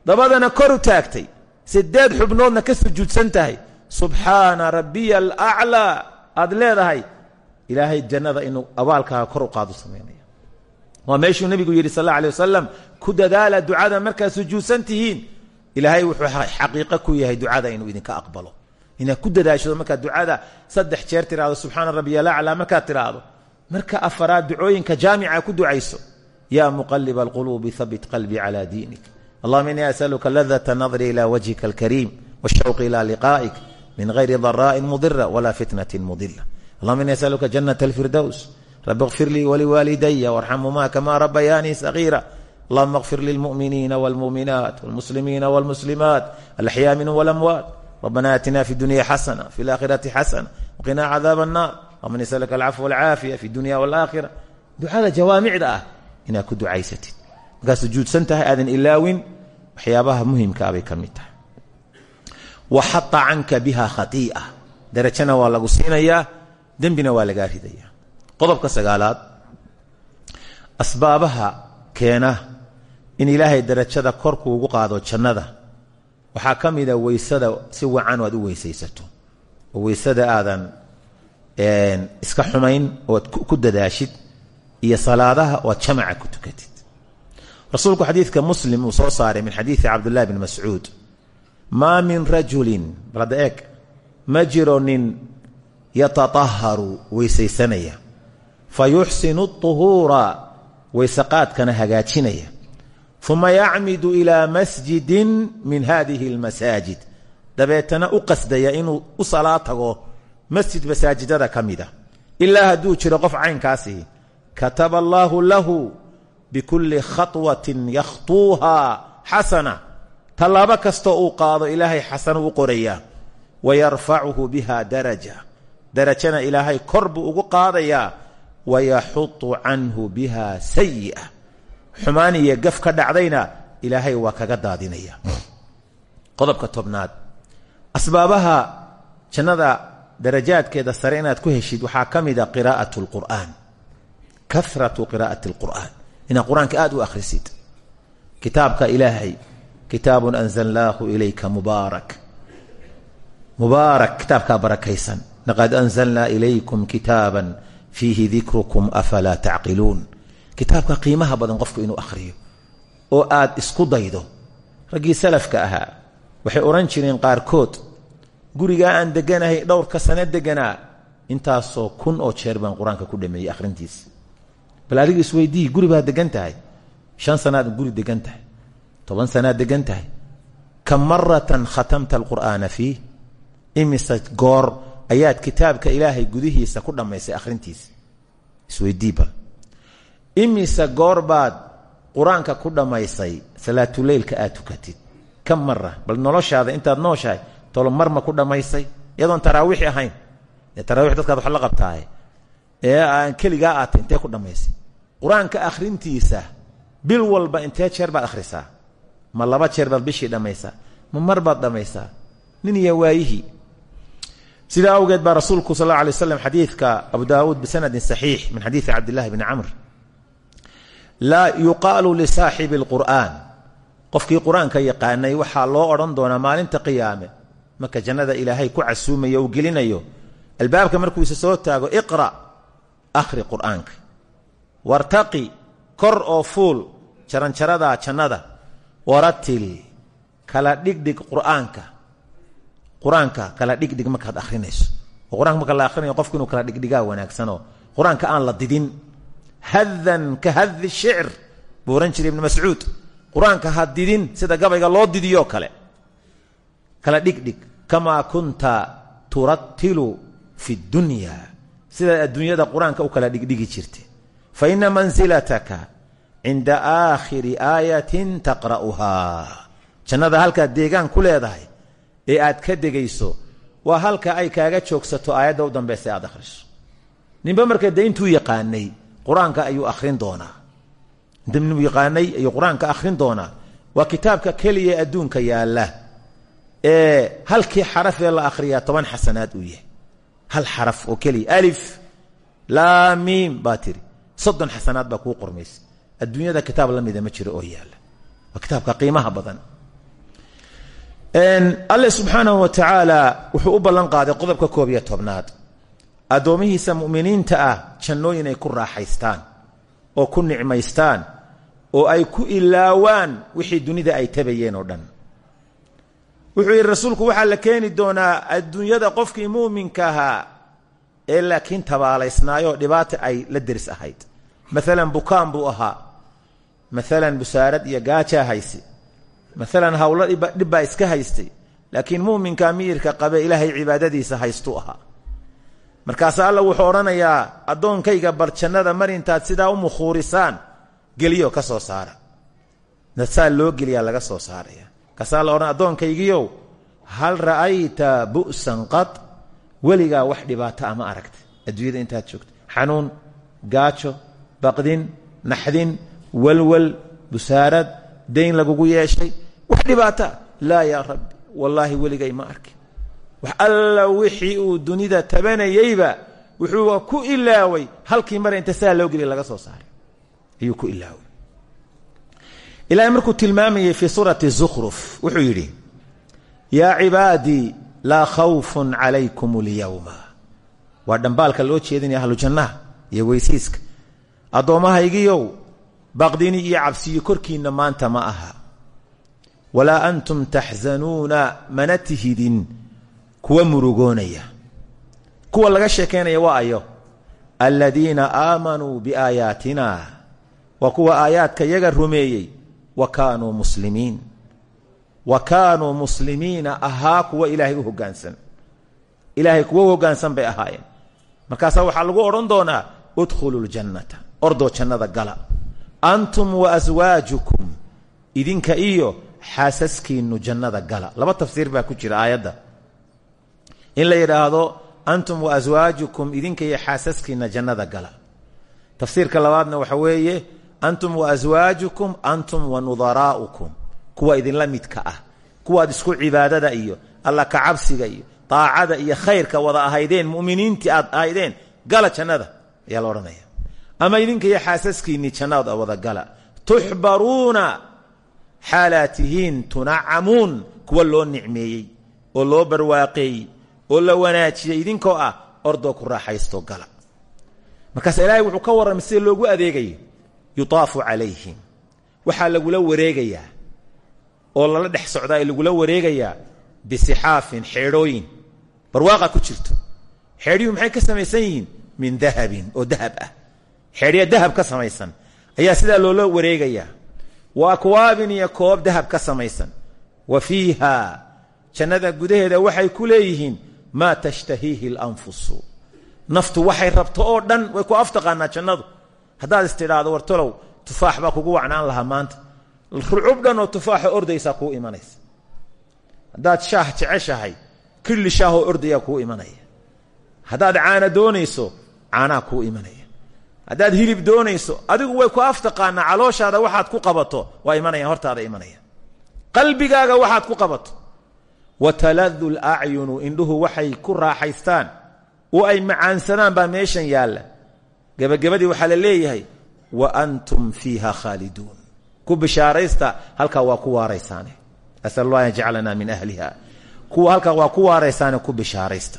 Dabadana kor u taagtay. Sideed xubnoodna ka sujuudsan tahay. Subxaana rabbiya alaclaa aad leedahay ilaahay jannada inuu abaalkaaga kor u qaado samaynaya waa meeshuu nebigu yidhi sal alla alay ku dadaala ducada markaad sujuudsan tihiin. Ilaahay wuxuu xaqiiqo ku yahay ducada inuu idinka aqbalo. Inaad ku dadaashado markaad ducada saddex jeer tiraahdo subxaana rabbiya alaclaa markaad tiraahdo. Marka afaraad ducooyinka jaamica ku ducayso yaa muqaliba alquluubi habit qalbii cala diinik allahuma inii asaluka ladata nadri ila wajhika alkariim washawqi ila liqaa'ik min gayri daraaءin mudira wala fitnati mudila allahuma ini asaluka janat alfirdows rabi اkfir lii waliwaalidaya warxamhumaa kama rabayaanii sagiira allahuma اkfir lilmu'miniina wاlmu'minaat wاlmuslimiina wاlmuslimaat alaxyaa minhum walamwaat rabbana aatina fi dunya xasana fi اlaakhirati xasana waqina cadaab الnar allahuma nasaluka alcafwa walcaafiya fi dunya wاlaakhira ducada jawaamicda ah inaad ku ducaysatid. Markaad sujuudsan tahay aadan ilaawin waxyaabaha muhimkaa bay ka mid tahay. Waxaa canka biha khaiia darajana waa lagu siinayaa dembina waa lagaa ridaya qodobka sagaalaad asbaabaha keena in ilaahay darajada korkuugu qaado jannada. Waxaa ka mida weysada si wacan aad u weysaysato. Oo weysada aadan iska xumayn oad ku dadaashid iyo salaadaha oad jamaca ku tukatid. Rasuulku xadiidka muslim uu soo saaray min xadiidi cabdullahi bn mascuud. Maa min rajulin bal hadda eeg ma jiro nin yatataharu weysaysanaya. Fa yuxsinu طuhuura weysaqaadkana hagaajinaya. Uma yacmidu ilaa masjidin min hadihi اlmasaajid dabeetana u qasdaya inuu u salaa tago masaajidada ka mida ilaa hadduu jiro kataba allaahu lahu bikulli khaطwatin yakhtuuha xasana tallaabo kastoo uu qaado ilaahay xasano u qorayaa. Wayarfacuhu biha daraja. Darajana ilaahay kor buu ugu qaadayaa. Wayaxutu canhu biha sayi'a xumaan iyo gaf ka dhacdayna ilaahay waa kaga daadinaya. Qodobka tobnaad. Asbaabaha jannada darajaadkeeda sare inaad ku heshid waxaa ka mida qiraa'at karatu qiraa'ati اlqur'aan inaad qur'aanka u akhrisid kitaabka ilaahay kitaabun anzalnaahu ilayka mubaarak mubaarak kitaabkaa barakaysan laqad anzalnaa ilaykum kitaaban fiihi dikrukum afalaa tacqiluun kitaabka qiimaha badan qofku inuu akhriyo oo aad isku daydo raggii salafka ahaa waxay odhan jireen qaarkood gurigaa aan deganahay dhowrka sano deganaa intaasoo kun oo jeer baan qur'aanka ku dhameeyey akhrintiisa bal adiga isweydii degan tahay. Shan sanaad guri degan tahay. Toban sanaad degan tahay. Kam maratan khatamta alqur'aana fiih imise goor ayaad kitaabka ilaahay gudihiisa ku dhammaysay akhrintiisa isweydii bal. Imise goor baad qur'aanka ku dhammaysay salaatuleylka aad tukatid? Kam mara bal noloshaada intaad nooshahay tolo marma ku dhammaysay? Iyadoon taraawiixi ahayn. Dee tarawix wax la qabtaaye ee aan keligaa aatay intee ku dhammaysay qur'aanka akhrintiisa bil walba intee jeer baad akhrisaa? Ma laba jeer baad bishii dhammaysaa ma mar baad nin iyo waayihii sidaa awgeed baa rasuulku sal alla alay waslam xadiidka abu daawuud bisanadin saxiix min xadiidi cabdillahi bni camr. Laa yuqaalu lisaaxibi alqur'aan qofkii qur'aanka yaqaanay waxaa loo odhan doonaa maalinta qiyaame. Marka jannada ilaahay ku casuumayo uu gelinayo albaabka markuu soo taago iqra' akhri qur'aanka wartaqi kor oo fuul jaranjaradaa jannada. Waratil kala dhigdhig qur'aanka. Qur'aanka kala dhigdhig markaad akhrinayso. Oo qur'anka marka la kala dhigdhigaa wanaagsanoo. Qur'aanka aan la didin. Hadan ka hadi shicr buu ohan jiray ibnu mascuud. Sida gabayga loo didiyo kale. Kala dhigdhig kamaa kunta turatilu fi dunya. Sidaad adduunyada qur'aanka u kala dhigdhigi jirta fa ina mansilataka cinda aakhiri aayatin taqra'uhaa jannada halkaad deegaan ku leedahay ee aad ka degayso waa halka ay kaaga joogsato aayadda u dambaysa aad akhriso ninba marka de intuu yaqaanay qur'aanka ayuu akhrin doonaa inuu yaqaanay ayuu qur'aanka akhrin doonaa waa kitaabka keliya adduunka yaalla ee halkii xarafee la akhriyaa toban xasanaad uu yahay hal soddon xasanaad baa kuu qormaysa adduunyada kitaab la mida ma jiro oo yaalla waa kitaabka qiimaha badan. Alle subxaanahu wa tacaala wuxuu u ballan qaaday qodobka koob iyo tobnaad. Addoomihiisa mu'miniinta ah jannooyin ay ku raaxaystaan oo ku nicmaystaan oo ay ku ilaawaan wixii dunida ay tabayeen oo dhan. Wuxuu yidhi rasuulku waxaa la doonaa adduunyada qofkii muuminka ee laakiin tabaalaysnaayoo dhibaata ay la deris ahayd. Maalan bukaan buu ahaa. Maalan busaarad iyo gaajaa hayse. Maalan hawlo dhibbaa iska haystay. Laakiin muuminka miyirka qabe ilaahay cibaadadiisa haystuu ahaa. Markaasa alla wuxuu odhanayaa addoonkayga bar jannada mar intaad sidaa u mukhuurisaan geliyo ka soo saara. Saa loo geliyaa laga soo saaraya. Markaasaa la odhan hal ra'ayta bu'san qad weligaa wax dhibaato ama aragta. Adduunyada intaad joogto. Xanuun gaajo baqdin naxdin walwal busaarad dayn lagugu yeeshay. Wax dhibaata laa yaa rabbi wallaahi weligay ma arkin. Wax alla wixii uu dunida tabanayeyba wuxuu ku ilaaway. Halkii mar inta saa loo geliya laga soo saaray. Ayuu ku ilaaway. Ilaahay markuu tilmaamayey fii suurati zukhruf wuxuu yidhi yaa cibaadii laa khawfun calaykum اlyawma waa dhambaalka loo jeedinaya ahlujannaha iyo weysiiska. Addoommahaygiiow baqdini iyo cabsiyo korkiinna maanta ma aha. Walaa antum taxzanuuna mana tihidin. Kuwa murugoonaya. Kuwa laga sheekaynaya waa ayo aladiina aamanuu biaayaatina waa kuwa aayaadka yaga rumeeyey wa kaanuu muslimiin wa kaanuu muslimiina ahaa kuwa ilaahay u hoggaansan ilaahay kuwa u hoggaansan bay ahaayeen. Markaasaa waxaa lagu odhan doonaa udkhulu ljannata ordoo jannada gala. Antum wa aswaajukum idinka iyo xaasaskiinnu jannada gala. Laba tafsiir baa ku jira aayadda. In la yidhaahdo antum wa aswaajukum idinka iyo xaasaskiinna jannada gala. Tafsiirka labaadna waxa weeye antum wa aswaajukum antum wa nudaraa'ukum kuwa idinla midka ah kuwaad isku cibaadada iyo alla kacabsiga iyo daacada iyo khayrka wada ahaydeen muminiintii aad ahaydeen gala jannada ayaa la ama idinka iyo xaasaskiinnii jannada wada gala. Tuxbaruuna xaalaad tihiin kuwa loo nicmeeyey oo loo barwaaqeeyey oo la wanaajiyey idinkoo ah ordoo ku raaxaysto gala. Markaas ilaahay wuxuu ka warramay sida loogu adeegayo yutaafu calayhim. Waxaa lagula wareegayaa oo lala dhex socdaa ee lagula wareegayaa bisixaafin xeedhooyin. Barwaaqa ku jirto. Xeedhyuhu maxay ka samaysan min dahabin oo dahab ah. Xeedhya dahab ka samaysan. Ayaa sidaa loola wareegayaa wa akwaabin iyo koob dahab ka samaysan. Wa fiiha jannada gudaheeda waxay ku leeyihiin maa tashtahiihi alanfusu naftu waxay rabto oo dhan way ku aftaqaanaa jannadu. Haddaad istidhaahdo wartalow tufaax baa kugu wacnaan lahaa maanta rucub dhan oo tufaaxo ordaysaa kuu imanaysa. Haddaad shaah jeceshahay killi shaahoo ordayaa kuu imanaya. Haddaad caana doonayso caanaa kuu imanaya. Haddaad hilib doonayso adigu way ku aftaqaanaa calooshaada waxaad ku qabato waa imanayaan hortaada imanaya. Qalbigaaga waxaad ku qabato. Wa taladu lacyunu indhuhu waxay ku raaxaystaan. Oo ay macaansadaan baa meeshan yaalla. Gebagabadii waxaa la leeyahay wa antum fiiha khaaliduun ku bishaaraysta halkaa waa ku waaraysaane. Asal an yajcalana min ahliha. Kuwa halkaa waa ku waaraysaane ku bishaaraysta.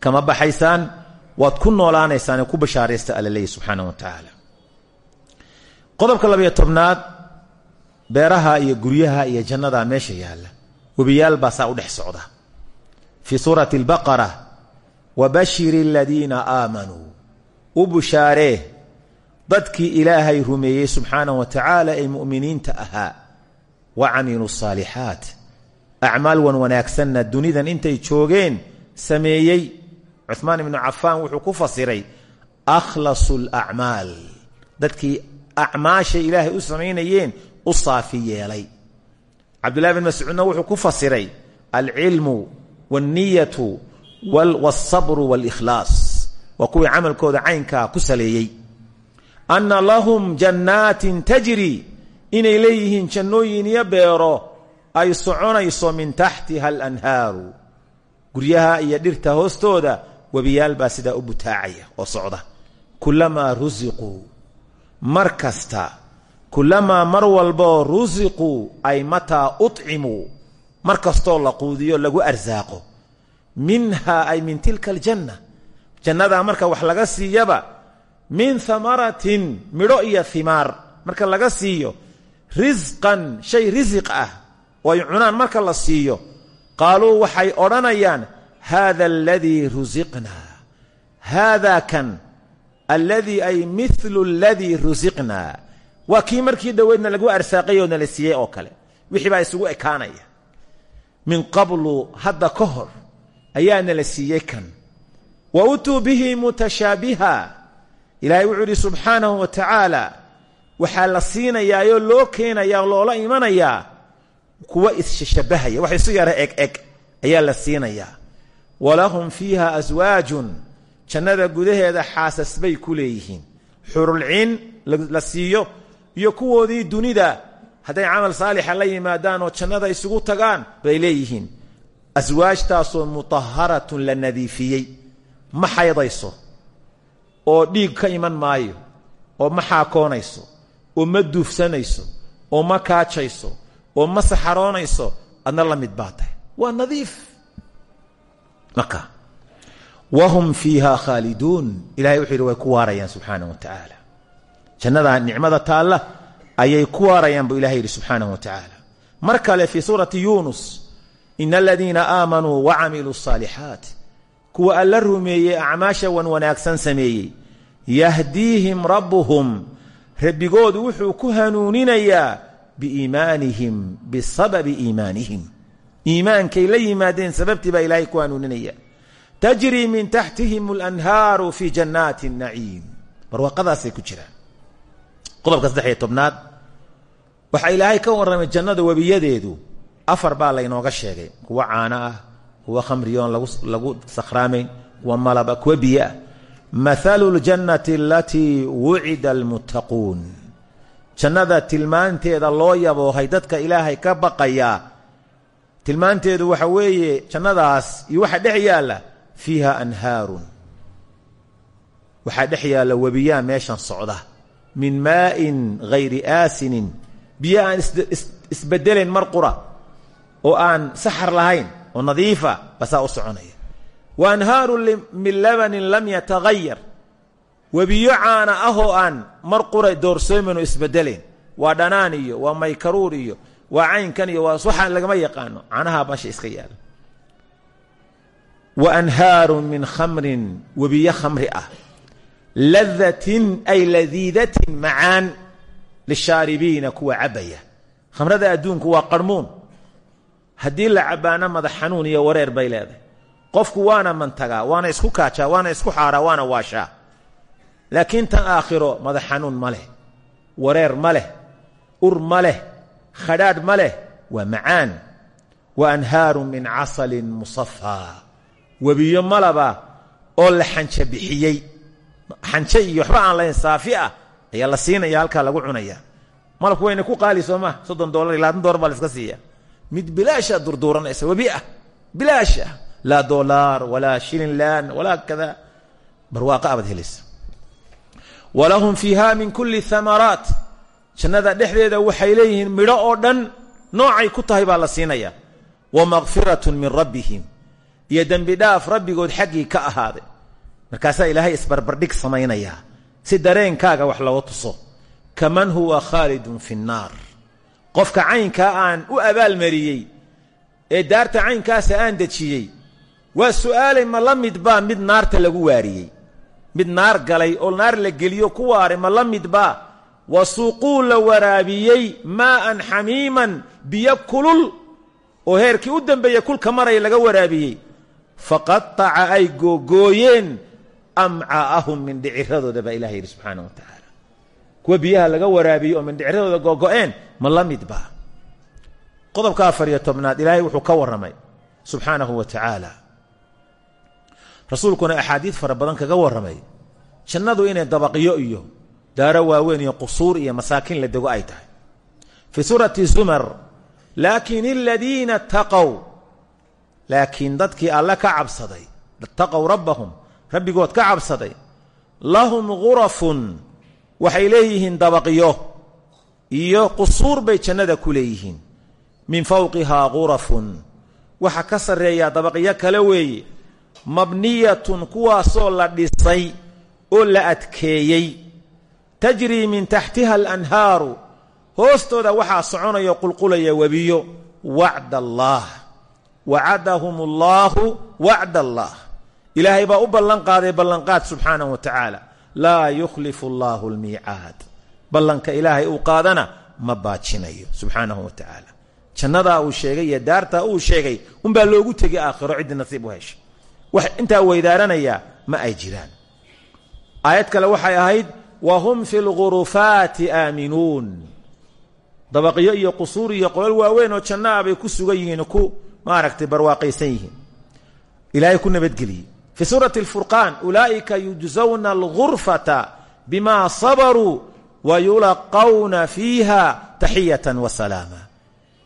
Kama baxaysaan waad ku noolaanaysaane ku bishaaraysta alla subxaana wa tacaala. Qodobka labayo tobnaad beeraha iyo guryaha iyo jannada meesha yaalla. Webiyaal baa u dhex socda. Fii suurati albaqara wabashiri aladiina aamanuu u bushaaree dadkii ilaahay rumeeyey subxaanahu wa tacaala ee mu'miniinta ahaa wa camiluu saalixaat acmaal wan wanaagsanna dunidan intay joogeen sameeyey cuhmaan ibnu cafaan wuxuu ku fasiray akhlasu lacmaal dadkii acmaashay ilaahay u samaynayeen u saafi yeelay cabdullahi bin mascuudna wuxuu ku fasiray alcilmu wاlniyatu wاlsabru wاlikhlaas waa kuwii camalkooda caynkaa ku saleeyey anna lahum jannaatin tajri inay leeyihiin jannooyin iyo beero ay soconayso min taxtiha alanhaaru guryaha iyo dhirta hoostooda webiyaal baa sidaa u butaacaya oo socda kulamaa rusiquu mar kasta kulamaa mar walboo rusiquu ay mataa ucimuu mar kastoo la quudiyo lagu arsaaqo minhaa ay min tilka aljanna jannadaa marka wax laga siiyaba min hamaratin midho iyo himaar marka laga siiyo risqan shay risiq ah oo ay cunaan marka la siiyo. Qaaluu waxay odhanayaan haada aladii rusiqnaa haadaa kan alladii ay milu aladii rusiqnaa waa kii markii dhoweydna lagu arsaaqay oo nala siiyey oo kale. Wixii baa isugu ekaanaya. Min qablu hadda ka hor ayaa nala siiyey kan. Wa utuu bihi mutashaabiha ilaahay wuxuu idhi subxaanahu wa tacaala waxaa la siinayaayoo loo keenayaa loola imanayaa kuwa isshabahaya wax isu yara eg eg ayaa la siinayaa walahum fiiha aswaajun jannada gudaheeda xaasas bay ku leeyihiin. Xurulciin la siiyo iyo kuwoodii dunida hadday camal saalixa la yimaadaan oo jannada isugu tagaan bay leeyihiin. Aswaajtaasoo mutaharatun la nadiifiyey. Ma xaydayso oo dhiig ka iman maayo oo ma xaakoonayso oo ma duufsanayso oo ma kaajayso oo ma saxaroonayso adna la mid baa tahay waa nadiif marka wahum fiiha khaaliduun ilahay wuxuu yidhi way ku waarayaan subxaanah wa tacaala jannadaa nicmada taalla ayay ku waarayaan buu ilahay yidhi subxaanah wa tacaala mar kale fii suurati yuunus ina aladiina aamanuu wacamiluu الصaalixaat kuwa alla rumeeyey acmaasha wan wanaagsan sameeyey. Yahdiihim rabbuhum rabbigoodu wuxuu ku hanuuninayaa biiimaanihim bisababi iimaanihim. Iimaankay la yimaadeen sababtii baa ilaahay ku hanuuninaya tajrii min taxtihim alanhaaru fii jannaati naciim barwaaqadaasay ku jiraan. Qodobka saddex iyo tobnaad waxaa ilaahay ka warramay jannada webiyadeedu. Afar baa laynooga sheegay. Kuwa caano ah kuwa khamriyoon lagu sakhraamayn kuwa malaba kuwa biyo ah mathalu ljannati alatii wucida almuttaquun jannada tilmaanteeda loo yaboohay dadka ilaahay ka baqayaa tilmaanteedu waxa weeye jannadaas iyo waxa dhex yaalla fiiha anhaarun. Waxaa dhex yaalla webiyaa meeshan socda. Min maa'in hayri aasinin. Biyo aan isbedelayn mar qura. Oo aan saxar lahayn oo nadiifa basaa u soconaya. Wa anhaarun min labanin lam yatahayar webiyo caana ahoo aan mar qura doorsoomin oo isbedelayn waa dhanaan iyo waa maykaruur iyo waa caynkan iyo waa waxaa lagama yaqaano. Caanaha meesha iska yaalla wa anhaarun min khamrin webiyo khamri ah. Ladatin ay ladiidatin macaan lishaaribiina kuwa cabbaya. Khamrada adduunku waa qarmuun haddii la cabbaana madax xanuun iyo wareer bay leedahay. Qofku waana mantagaa waana isku kaajaa waana isku xaaraa waana waashaa. Laakiin tan aakhiro madax xanuun ma leh wareer ma leh ur ma leh khadhaadh ma leh waa macaan. Wa anhaaru min casalin musafaa webiyo malaba oo la xanje bixiyey. Xanje iyo waxba aan lahayn saafi ah ayaa la siinaya halkaa lagu cunaya malabku wayna ku qaali soo maa soddon dolar iyo labaatan la iska siiya mid bilaasha durduuranaysa webi ah. Bilaash ah laa dolaar walaa shilin laan walaa kada. Barwaaqo abad helaysa walahum fiiha min kuli hamaraat jannada dhexdeeda waxay leeyihiin midho oo dhan noocay ku tahay baa la siinaya. Wa makfiratun min rabbihim. Iyo dembi dhaaf rabbigood xaggii ka ahaaday. Markaasaa ilaahay isbarbardhig samaynaya si dareenkaaga wax looga tuso. Kaman huwa khaalidun fi nnaar qofka caynkaa aan u abaalmariyey ee daarta caynkaasa aan dejiyey waa su'aalay ma la mid baa mid naarta lagu waariyey. Mid naar galay oo naar la geliyo ku waaray ma la mid baa wa suuquu la waraabiyey maa'an xamiiman biyo kulul oo heerkii u dambeeya kulka maraya laga waraabiyey. Faqataca ay googooyeen amcaa'ahum mindhiciradooda baa ilaha yidhi subxaana wa tacaala kuwa biyaha laga waraabiyey oo mindhiciradooda googo-een ma la mid baa qodobka afar iyo ilaahay wuxuu ka warramay subxaanahu wa tacaala. Rasuulkuna axaadiid fara badan kaga warramay jannadu inay dabaqyo iyo daaro waaweyn iyo qusuur iyo masaakiin la dego ay tahay. Fii suurati zumar laakin aladiina taqow laakiin dadkii alle ka cabsaday taqow rabbahum rabbigood ka cabsaday lahum gurafun waxay leeyihiin dabaqyo iyo qusuur bay jannada ku leeyihiin. Min fawqihaa gurafun waxa ka sarreeyaa dabaqyo kale weeye mabniyatun kuwaasoo la dhisay oo la adkeeyey. Tajrii min taxtiha alanhaaru. Hoostooda waxaa soconaya qulqulaya webiyo wacd allaah wacadahum allaahu wacd allah ilaahay baa u ballan qaaday ballanqaad subxaanahu wa tacaala laa yukhlifu allaahu almiicaad. Ballanka ilaahay uu qaadana ma baajinayo subxaanahu wa tacaala jannadaa uu sheegay iyo daartaa uu sheegay unbaa loogu tegay aakhiro ciddii nasiib u heshay wax intaa weydaaranayaa ma ay jiraan. Aayad kale waxay ahayd wa hum fi lgurufaati aaminuun. Dabaqyo iyo qusuur iyo qolal waaweyn oo jannaa bay ku sugan yihiin ku maaragtay barwaaqaysan yihiin. Ilaahay ku nabadgeliyey fii suurati alfurqaan ulaa'ika yujzawna algurfata bima sabaruu wa yulaqawna fiiha taxiyatan wa salaama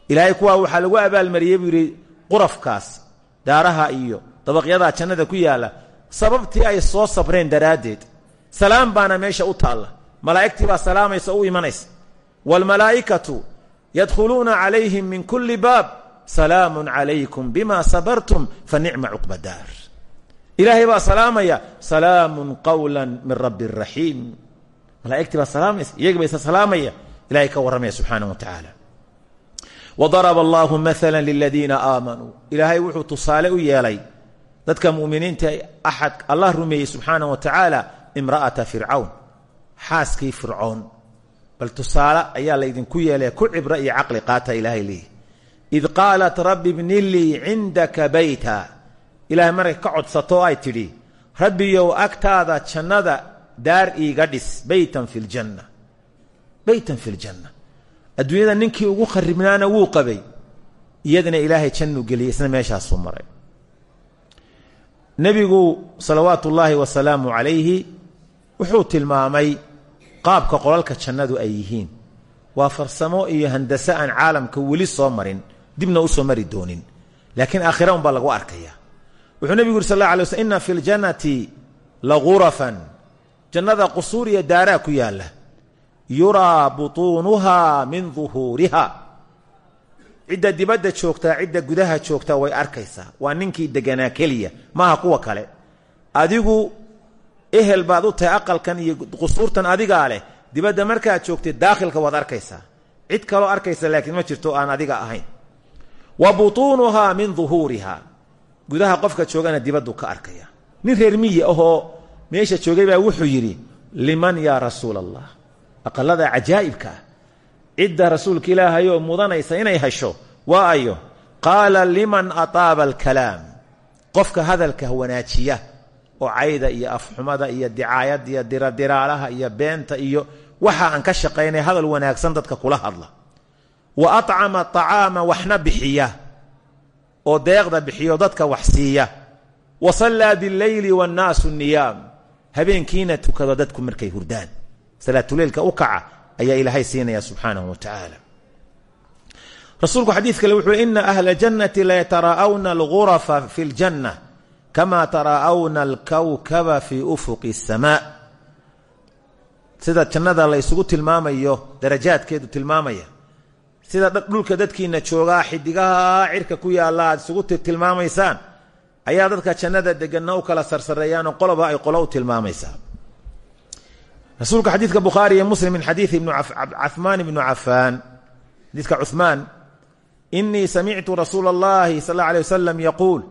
ilaahay kuwaa waxaa lagu abaalmariyey buu yidhi qurafkaas daaraha iyo dabaqyadaa jannada ku yaalla sababtii ay soo sabreen daraaddeed salaam baana meesha u taalla malaa'igtii baa salaamaysa u imanaysa. Waalmalaa'ikatu yadkhuluuna calayhim min kulli baab salaamun calaykum bima sabartum fa nicma ilaahay baa salaamaya salaamun qawla min rabbi raxiim. Malaa'igtii baa salaamaysa iyagii ba isa salaamaya ilahay ka warramaya subxaanah wa tacaala. Wadaraba allahu maala liladiina aamanuu ilaahay wuxuu tusaale u yeelay dadka muminiinta axad allah rumeeyey subxaanah wa tacaala imra'ata fircawn. Xaaskii fircoon bal tusaale ayaa laydinku yeelay ku cibro iyo caqli qaata ilaahay leeyihi id qaalat rabbi bni lii cindaka bayta ilaahay markay ka codsato ay tidhi rabbiyow agtaada jannada daar iiga dhis baytan fi ljanna baytan fi ljanna adduunyada ninkii ugu kharibnaana wuu qabay iyadana ilaahay jannuu geliyey isna meeshaasuu maray. Nebigu salawaatu ullaahi wasalaamu calayhi wuxuu tilmaamay qaabka qolalka jannadu ay yihiin. Waa farsamo iyo handase aan caalamka weli soo marin dibna u soo mari doonin laakiin aakhira unbaa lagu arkaya wuxuu nebigu yuri sal alla alay inna fi ljannati la gurafan jannada qusuur iyo daaraa ku yaalla. Yuraa butuunuhaa min duhuuriha cidda dibadda joogtaa cidda gudaha joogtaa way arkaysaa. Waa ninkii deganaa keliya maaha kuwa kale. Adigu ehel baad u tahay aqalkan iyo qusuurtan adigaa leh dibadda markaad joogtay daakhilka waad arkaysaa. Cid kaloo arkaysa laakiin ma jirto aan adiga ahayn. Wa butuunuhaa min duhuuriha gudaha qofka joogana dibaddu ka arkaya. Nin reer miyi ahoo meesha joogay baa wuxuu yidhi liman yaa rasuula allah aqalada cajaa'ibka ah. Cidda rasuulka ilaahay oo mudanaysa inay hesho waa ayo. Qaala liman ataaba alkalaam. Qofka hadalka wanaajiya oo cayda iyo afxumada iyo dicaayadda iyo diradiraalaha iyo beenta iyo waxa aan ka shaqaynay hadal wanaagsan dadka kula hadla. Wa acama acaama waxna bixiya oo deeqda bixiyo dadka wax siiya. Wa sallaa bileyli wannaasu niyaam. Habeenkiina tukado dadku markay hurdaan. Salaatuleylka u kaca ayaa ilaahay siinaya subxaanahu wa tacaala rasuulku xadiid kale wuxuu ina ahla jannati layataraa'awna algurafa fi ljanna kama taraa'awna alkawkaba fii ufuqi اsamaa sida jannada la ysugu tilmaamayo darajaadkeedu tilmaamaya sida dhulka dadkiina joogaa xidigaha cirka ku yaalla aad isugu tilmaamaysaan. Ayaa dadka jannada deganna u kala sarsareeyaanoo qoloba ay qolo u rasuulka xadiidka bukhaari iyo muslim min xadiidi camaan ibnu cafaan. Xadiidka cuhmaan inii samictu rasuula اllahi sal اlla alay wasalam yaquul.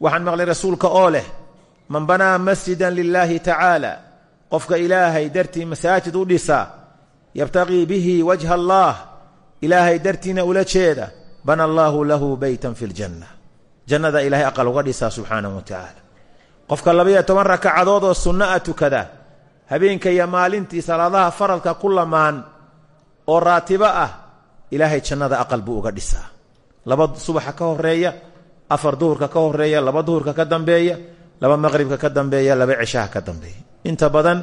Waxaan maqlay rasuulka oo leh man banaa masjidan lilaahi tacaala. Qofka ilaahay dartii masaajid u dhisa yabtaqii bihi wajha allah ilaahay dartiina ula jeeda bana allaahu lahu beytan fi ljanna jannada ilahay aqal uga dhisaa subxaanahu wa tacaala qofka labaiyo toban rakacadood oo sunno a tukada habeenka iyo maalintii salaadaha faradka ku lamaan oo raatibo ah ilaahay jannada aqal buu uga dhisaa. Laba subaxa ka horreeya afar duhurka ka horreeya laba duhurka ka dambeeya laba maqribka ka dambeeya laba cishaha ka dambeeya. Inta badan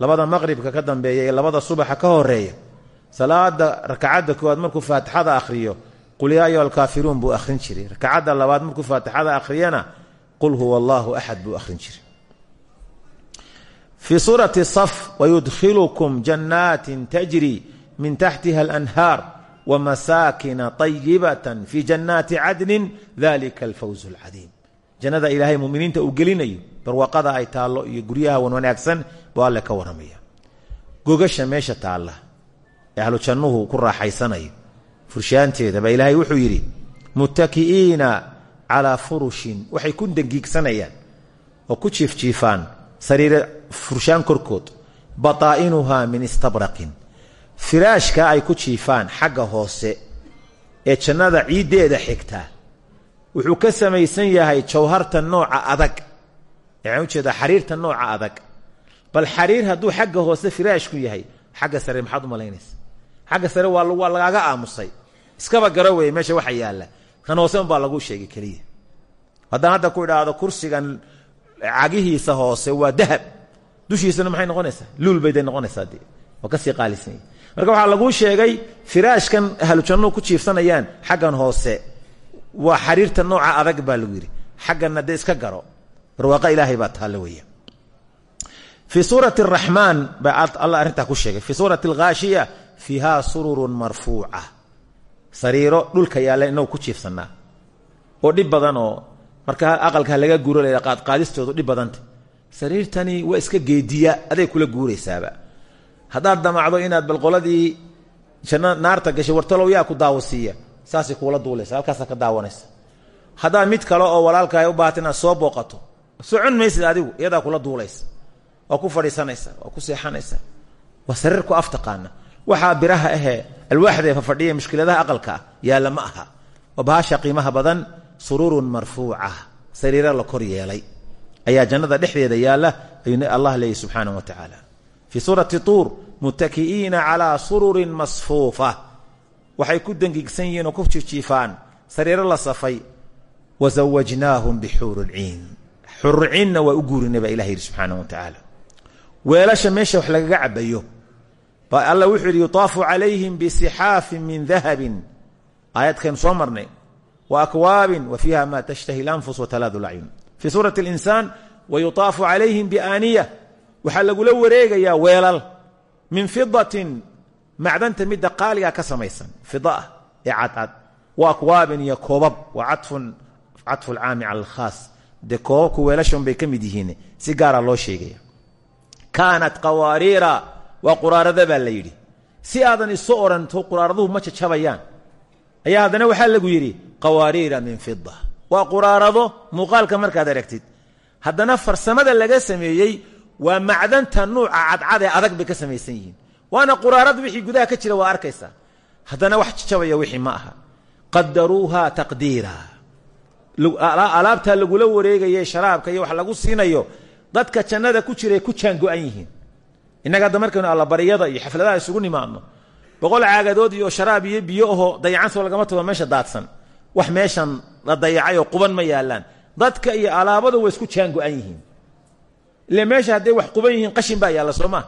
labada maqribka ka dambeeya ee labada subaxa ka horreeya salaada rakacadda koowaad markuu faatixada akhriyo qul yaa ayuha alkaafiruun buu akhrin jiray. Rakacadda labaad markuu faatixada akhriyana qul huwa allaahu axad buu akhrin jiray. Fii suurati saf wayudkhilukum jannaatin tajri min taxtiha alanhaar wamasaakina ayibatan fii jannaati cadnin dalika alfawz alcadiim jannada ilaahay muminiinta uu gelinayo barwaaqada ay taallo iyo guryaha wan wanaagsan buu alle ka warramaya gogasha meesha taalla ee ahlu jannuhu ku raaxaysanayo. Furshaanteeda baa ilaahay wuxuu yidhi muttaki'iina calaa furushin. Waxay ku dangiigsanayaan oo ku jiifjiifaan sariire furshaan korkood. Bataa'inuhaa min istabraqin. Firaashka ay ku jiifaan xagga hoose ee jannada ciiddeeda xigtaa wuxuu ka samaysan yahay jawharta nooca adag. Waxaan u jeedaa xariirta nooca adag. Bal xariir hadduu xagga hoose firaashku yahay xagga sare maxaad u malaynaysa xagga sare waa lagaaga aamusay. Iskaba garo weeye meesha waxa yaalla. Kan hoose unbaa lagu sheegay keliya. Haddaan hadda ku idhaahdo kursigan cagihiisa hoose waa dahab. Dushiisana maxay noqonaysaa? Luul bayday noqonaysaa dee waa ka sii qaalisanya marka waxaa laguu sheegay firaashkan ahlujannuhu ku jiifsanayaan xaggan hoose. Waa xariirta nooca adag baa lagu yidhi. Xagganna dee iska garo. Barwaaqa ilaahay baa taallo weya fii suurati araxmaan baa alla arrintaa ku sheegay. Fii suurati alghaashiya fiiha sururun marfuuca. Sariiro dhulka yaalla inagu ku jiifsanaa. Oo dhib badan oo markaa aqalka laga guuro la qaadqaadistoodu dhib badanta sariirtani waa iska geediya aday kula guuraysaaba. Haddaad damacdo inaad balqoladii janna naarta gashay wartalow yaa ku daawasiiya. Saasay kuula duulaysa halkaasaa ka daawanaysa. Haddaad mid kale oo walaalka ay u baahata soo booqato socon maysid adigu iyadaa kula duulaysa. Waa ku fadhiisanaysa waa ku seexanaysa. Waa sariir aftaqaana waxaa biraha ahee alwaaxda ee fafadhiya mushkiladaha aqalka ah yaalla ma aha bahasha qiimaha badan sururun marfuuca. Sariiro la kor yeelay. Ayaa jannada dhexdeeda yaalla ayuu allah leeyahy subxaanah wa tacaala fii suurati tuur muttaki'iina calaa sururin masfuufa. Waxay ku dengigsan yihiin oo ku jiifjiifaan. Sariiro la safay wazawajnaahum bixuurin ciin. Xuurun ciinna waa u guurinay baa ilah yidhi subxaanah wa tacaala weelasha meesha wax lagaga cabayo ba alla wuxuu yidhi yutaafu calayhim bisixaafin min dahabin. Aayadkaynu soo marnay. Wa akwaabin wa fiiha ma tashtahi اlanfus watalaadu lacyun fii suurati اlinsaan wayutaafu calayhim biaaniya. Waxaa lagula wareegayaa weelal. Min fidatin macdanta midda qaaliga ka samaysan. Fidaah ee cadcad. Wa akwaabin iyo koobab wa cadfun cadfu lcaami cala alkhaas. Dee koobabku weelashon bay ka mid yihiin si gaara loo sheegaya kaanat qawaariira waa quraarada baa la yidhi. Si aadan isu odhanto quraaraduhu ma jajabayaan. Ayaa waxaa lagu yidhi qawaariira min fida waa quraarado muuqaalka markaad aragtid. Haddana farsamada laga sameeyey waa macdanta nuuca cadcad ee adag bay ka samaysan yihiin. Waana quraarad wixii gudaha ka jira waa arkaysaa. Haddana wax jajabaya wixii ma aha. Qadaruuha taqdiira. Alaabtaa lagula wareegaye sharaabka iyo wax lagu siinayo dadka jannada ku jiray ku jaango-an yihiin innaga hadda markaynu allabaryada iyo xafladaha isugu nimaadno. Boqol caagadood iyo sharaab iyo biyo ahoo dayacansoo lagama tago meesha daadsan. Wax meeshan la dayacay oo quban ma yaalaan. Dadka iyo alaabadu way isku jaango-an yihiin. Ile meesha hadday wax quban yihiin qashin baa yaalla soo maa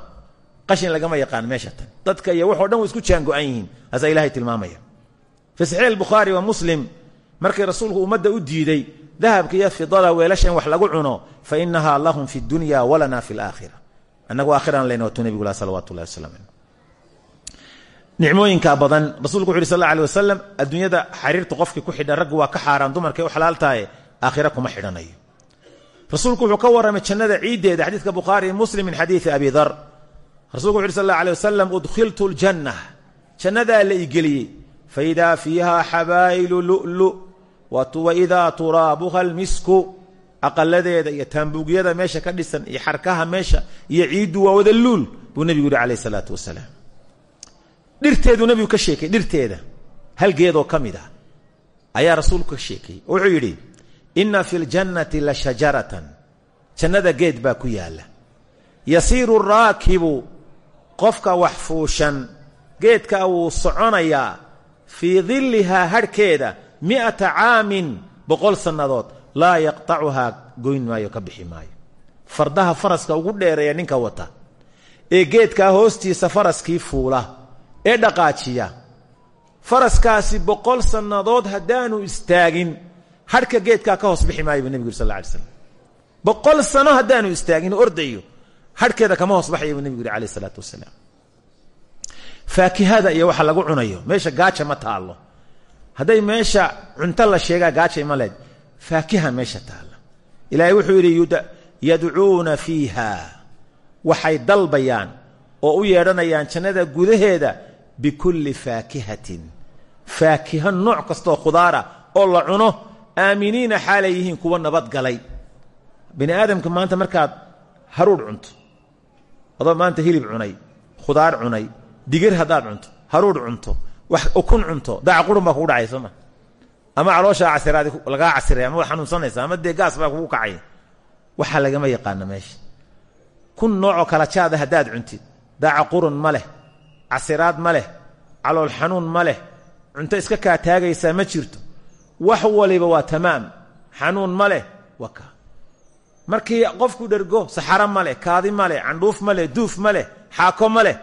qashin lagama yaqaan meesha tan. Dadka iyo waxoo dhan way isku jaango-an yihiin taasaa ilahay tilmaamaya. Fii saxiix wa muslim markii rasuulku ummadda u diiday dahabka iyo fidada weelasha wax lagu cuno fa inahaa lahum fi dunya walana fi laakhira annagu aakhiran len watuu nebigu lah salawatu llahi wasalam nicmooyinkaa badan rasulku wuxu uhi sal alla alay xariirta qofkii ku xidhan raggu waa ka xaaraan dumarkay u xalaal tahay aakhira kuma xidhanayo. Rasuulku wuxuu ka warramay jannada ciiddeeda xadiidka bukhaari muslim min xadiidi abi dar. Rasulku wuxu uhi sal alla udkhiltu ljanna jannadaa la igeliyey faidaa fiiha xabaa'ilu lu'lu waidaa turaabuha almisku aqaladeeda iyo taambuugyada meesha ka dhisan iyo xarkaha meesha iyo ciiddu waa wada luul buu nebigu yihi calayh isalaatu wasalaam. Dhirteeduu nebigu ka sheekay dhirteeda hal geedoo ka mid ah ayaa rasuulku ka sheekayey wuxuu yidhi inna fi ljannati la shajaratan. Jannada geed baa ku yaalla. Yasiiru raakibu qofka wax fuushan geedkaa wuu soconayaa fii dillihaa hadhkeeda mi'ata caamin boqol sannadood laa yaqtacuhaa goyn maayo ka bixi maayo. Fardaha faraska ugu dheereeya ninka wata. Ee geedkaa hoostiisa faraskii fuula ee dhaqaajiya. Faraskaasi boqol sannadood haddaanu istaagin hadhka geedkaa ka hoos bixi maayo buu nebigu yuri sal boqol sano haddaanu istaagin ordayo hadhkeeda kama hoos baxaya buu nebigu yuri alayh isalaatu wasalaam faakihada iyo waxa lagu cunayo meesha gaaja ma taallo. Hadday meesha cunto la sheegaa gaaja ima leed faakiha meesha taalla. Ilaahay wuxuu yidhi yadcuuna fiiha. Waxay dalbayaan oo u yeedhanayaan jannada gudaheeda bikulli faakihatin. Faakiha nooc kastaoo khudaara oo la cuno aaminiina xaalay yihiin kuwa nabadgalay bini aadamka maanta markaad haruudh cunto adoo maanta hilib cunay khudaar cunay digir haddaad cunto haruudh cunto wax ukun cunto daaca qurun baa kugu dhacay ama calooshaa casiraadi lagaa casiray ama waad xanuunsanaysa ama dee baa kugu kacay. Waxaa lagama yaqaana meesha kun noocoo kala jaada haddaad cuntid. Daaca qurun ma leh casiraad ma leh calool xanuun ma leh cunto iska kaa taagaysaa ma jirto. Wax waliba waa tamaam. Xanuun ma leh waa markii qofku dhergo saxaro ma leh kaadi ma leh candhuuf ma duuf ma leh xaako ma leh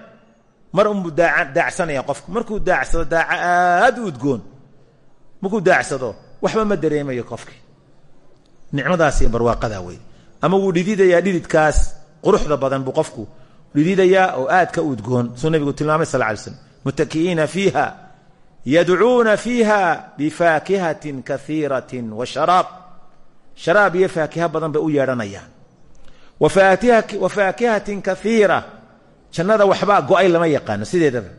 mar unbuu daacsanaya qofku. Markuu daacsado daaca aad u udgoon markuu daacsado? Waxba ma dareemayo qofkii. Nicmadaas iyo barwaaqadaa wey ama wuu dhididayaa dhididkaas quruxda badan buu qofku dhididayaa oo aad ka udgoon suu nabigu tilmaamay sal lay slm mutaki'iina fiiha yadcuuna fiiha bifaakihatin wa sharaab. Sharaab iyo faakiha badan bay u yeedhanayaan. Wa faakihatin kaiira jannada waxbaa go'ay lama yaqaano sideedaba.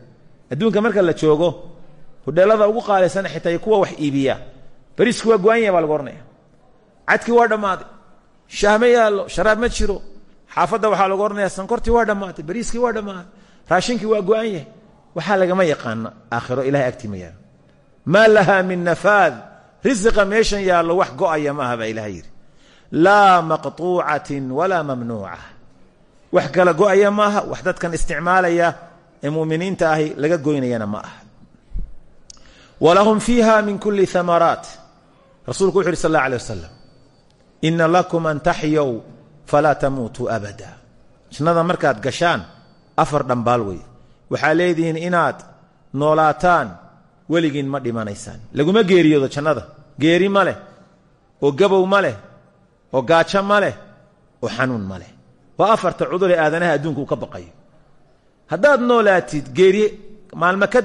Adduunka marka la joogo hudheelada ugu qaalisan xitaa kuwa wax iibiya. Bariisku waa baa lagu ohanaya waa dhammaaday shaah yaallo sharaab ma jiro. Xaafadda waxaa lagu ohanaya sankortii waa dhammaatay bariiskii waa dhammaaday raashinkii waa go-an waxaa lagama yaqaano aakhiro ilahay agtii ma lahaa min nafaad. Risiqa meeshan yaallo wax go'aya ma baa ilaha yidhi. Laa maqtuucatin walaa mamnuuca. Wax kala go'aya ma wax dadkan isticmaalaya ee muminiinta ahi laga goynayana ma aha walahum fiiha min kuli amaraat rasuulku wuxu uhi sal alla lay wasalam ina lakum an taxyow falaa tamuutuu abada. Jannada markaad gashaan afar dhambaal wey waxaa leedihiin inaad noolaataan weligiin ma dhimanaysaan. Laguma geeriyoodo jannada. Geeri ma leh oo gabow ma leh oo gaajo ma leh oo xanuun ma leh. Waa afarta cudur ee aadanaha adduunka uu ka baqayo. Haddaad noolaatid geeriye maalmo ka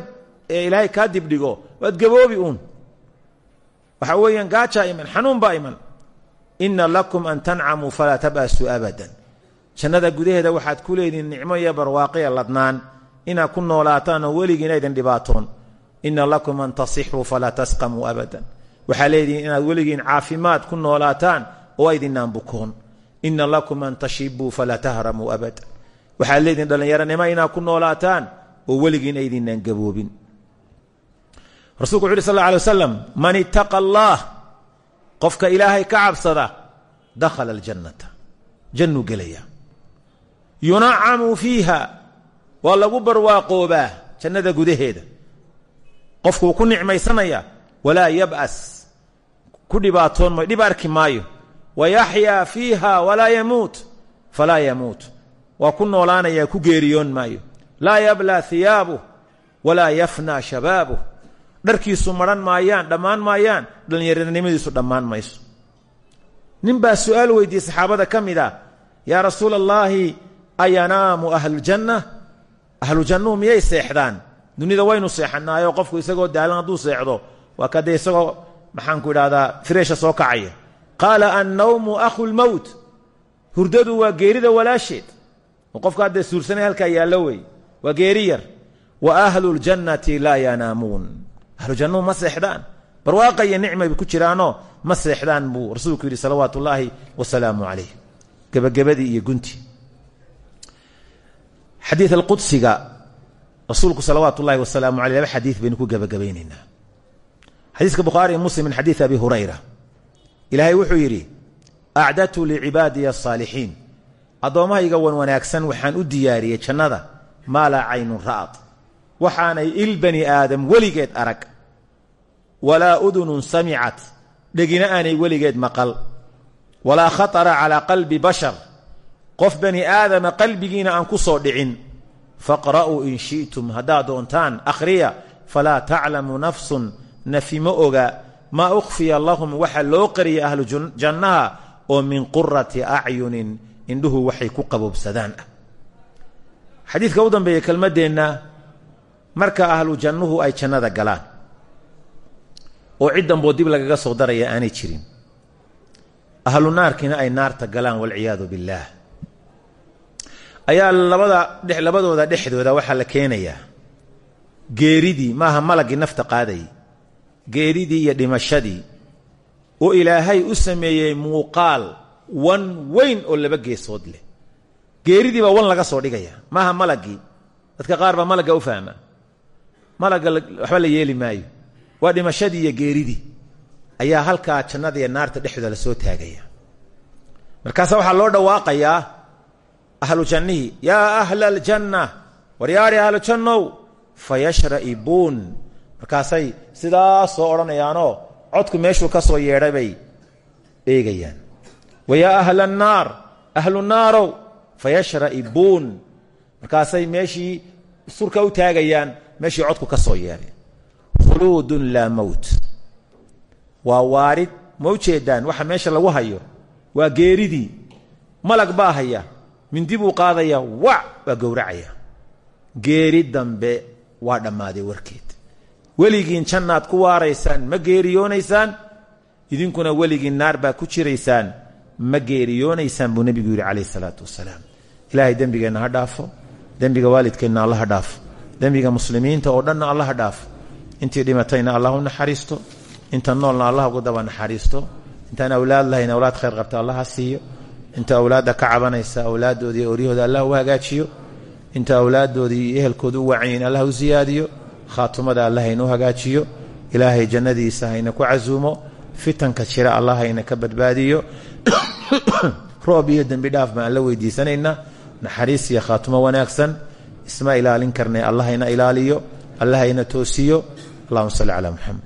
ee ilaahay kaa dibdhigo waad gaboobi uun. Waxaa weeyaan gaajaa iman xanuun baa iman. Ina lakum an tancamuu falaa tab'asuu abadan. Jannada gudaheeda waxaad ku leedihiin nicmo iyo barwaaqiya ladnaan. Inaad ku noolaataan oo weligiin aydan dhibaatoon ina lakum an tasixuu falaa tasqamuu abadan. Waxaa leedihiin inaad weligiin caafimaad ku noolaataan oo aydinaan bukoon ina lakum an tashibuu falaa tahramuu abadan. Waxaad leedihiin dhallinyaronimo inaad ku noolaataan oo weligiin aydinaan gaboobin rasulku wuxu uhi sal lla alay waslam man ittaqa allaah qofka ilaahay ka cabsada dakhala aljannata. Jannuu gelaya. Yunacamu fiiha waa lagu barwaaqoobaa jannada gudaheeda. Qofkuu ku nicmaysanaya walaa yab'as. Ku dhibaatoon mayo dhib arki maayo. Wa yaxyaa fiiha walaa yamuut falaa yamuut. Waa ku noolaanaya ku geeriyoon maayo. Laa yablaa hiyaabuh walaa yafnaa shabaabuh dharkiisu maran maayaan dhammaan maayaan dhallinyaranimadiisu dhammaan mayso. Nin baa su'aal weydiiyey saxaabada ka mid a yaa rasuula allaahi ayanaamu ahlujanna ahlujannuhu miyay seexdaan? Dunida waynu seexanaayo qofku isagoo daalan hadduu seexdo waa ka dee isagoo maxaanku idhahdaa fireesha soo kacaya. Qaala annawmu akhu lmowt hurdadu waa geerida walaasheed. Oo qofka haddee suursanay halkaa yaallo wey waa geeri yar. Wa ahlu ljannati laa yanaamuun ahlujannuhu ma seexdaan. Barwaaqa iyo nicmay ku jiraanoo ma seexdaan buu rasuulku yidhi salawaatu ullaahi wasalaamu calayh gebagabadii iyo gunti xadii alqudsiga rasuulku salawaat ullahi wasalaamu aleyh laba xadii baynu ku gebagabaynaynaa. Xadiiska bukhaari muslim min xadiii abi hurayra. Ilaahay wuxuu yidhi acdadtu licibaadiya asaalixiin addoommahayga wan wanaagsan waxaan u diyaariyey jannada maa laa caynun ra'ad waxaanay il bani aadam weligeed arag. Walaa udunun samicat. Dhegina aanay weligeed maqal. Walaa khatara calaa qalbi bashar. Qof bani aadama qalbigiina aan ku soo dhicin. Faqra'uu in shi'tum haddaad doontaan akhriya falaa taclamu nafsun nafi ma oga. Maa ukhfiya lahum waxa loo qariya ahlu jannaha oo min qurati acyunin indhuhu waxay ku qaboobsadaan. Ah xadiidka u dambeeya kelmaddeenna marka ahlu jannuhu ay jannada galaan oo ciddanboo dib lagaga soo daraya aanay jirin ahlu naarkiina ay naarta galaan walciyaadu billaah. Ayaa labada dhe labadooda dhexdooda waxaa la keenayaa geeridii maaha malaggii nafta qaadayay geeridii iyo dhimashadii oo ilaahay u sameeyey muuqaal wan weyn oo laba geesood leh. Geeridii baa wan laga soo dhigaya maaha malaggii dadka qaar baa malagga u fahma malagga waxba la yeeli maayo. Waa dhimashadii iyo geeridii. Ayaa halkaa jannada iyo naarta dhexdooda la soo taagaya. Markaasa waxaa loo dhawaaqayaa ahlu jannihii yaa ahla aljanna waryaadhi ahlu jannow fayashra'ibuun. Markaasay sidaas soo odhanayaanoo codku meeshuu ka soo yeedhay bay eegayaan. Wa yaa ahla annaar ahlu naarow fayashra'ibuun. Markaasay meeshii surka u taagayaan meeshii codku ka soo yeedhay khuluudun laa mowt waa waarid ma ujeedaan waxa meesha lagu hayo? Waa geeridii. Malag baa haya. Mindi buu qaadaya. Wac waa gowracaya. Geeri dambe waa dhammaaday warkeed. Weligiin jannaad ku waaraysaan ma geeriyoonaysaan. Idinkuna weligiin naar baa ku jiraysaan ma geeriyoonaysaan buu nebigu yidhi calayh isalaatu wasalaam. Ilaahay dembigeenna ha dhaafo. Dembiga waalidkeenna alla ha dhaafo dembiga muslimiinta oo dhanna alla ha dhaafo intii dhimatayna allah u naxariisto inta noolna allah ugu daba naxariisto. Intaan awlaad lahayn awlaad khayr qabta allah ha siiyo. Inta awlaadda ka cabanaysa awlaaddoodii oryahooda allah u inta awlaaddoodii iyo ehelkooda allah u siyaadiyo khaatumada allah haynu hagaajiyo. Ilaahay jannadiisa hayna ku casuumo. Fitanka jira allah hayna ka badbaadiyo. Roob iyo dembi dhaaf baan naxariis iyo khaatumo wanaagsan isma ilaalin karnay allah hayna ilaaliyo allah hayna toosiyo. Allahuma salli calaa muxamed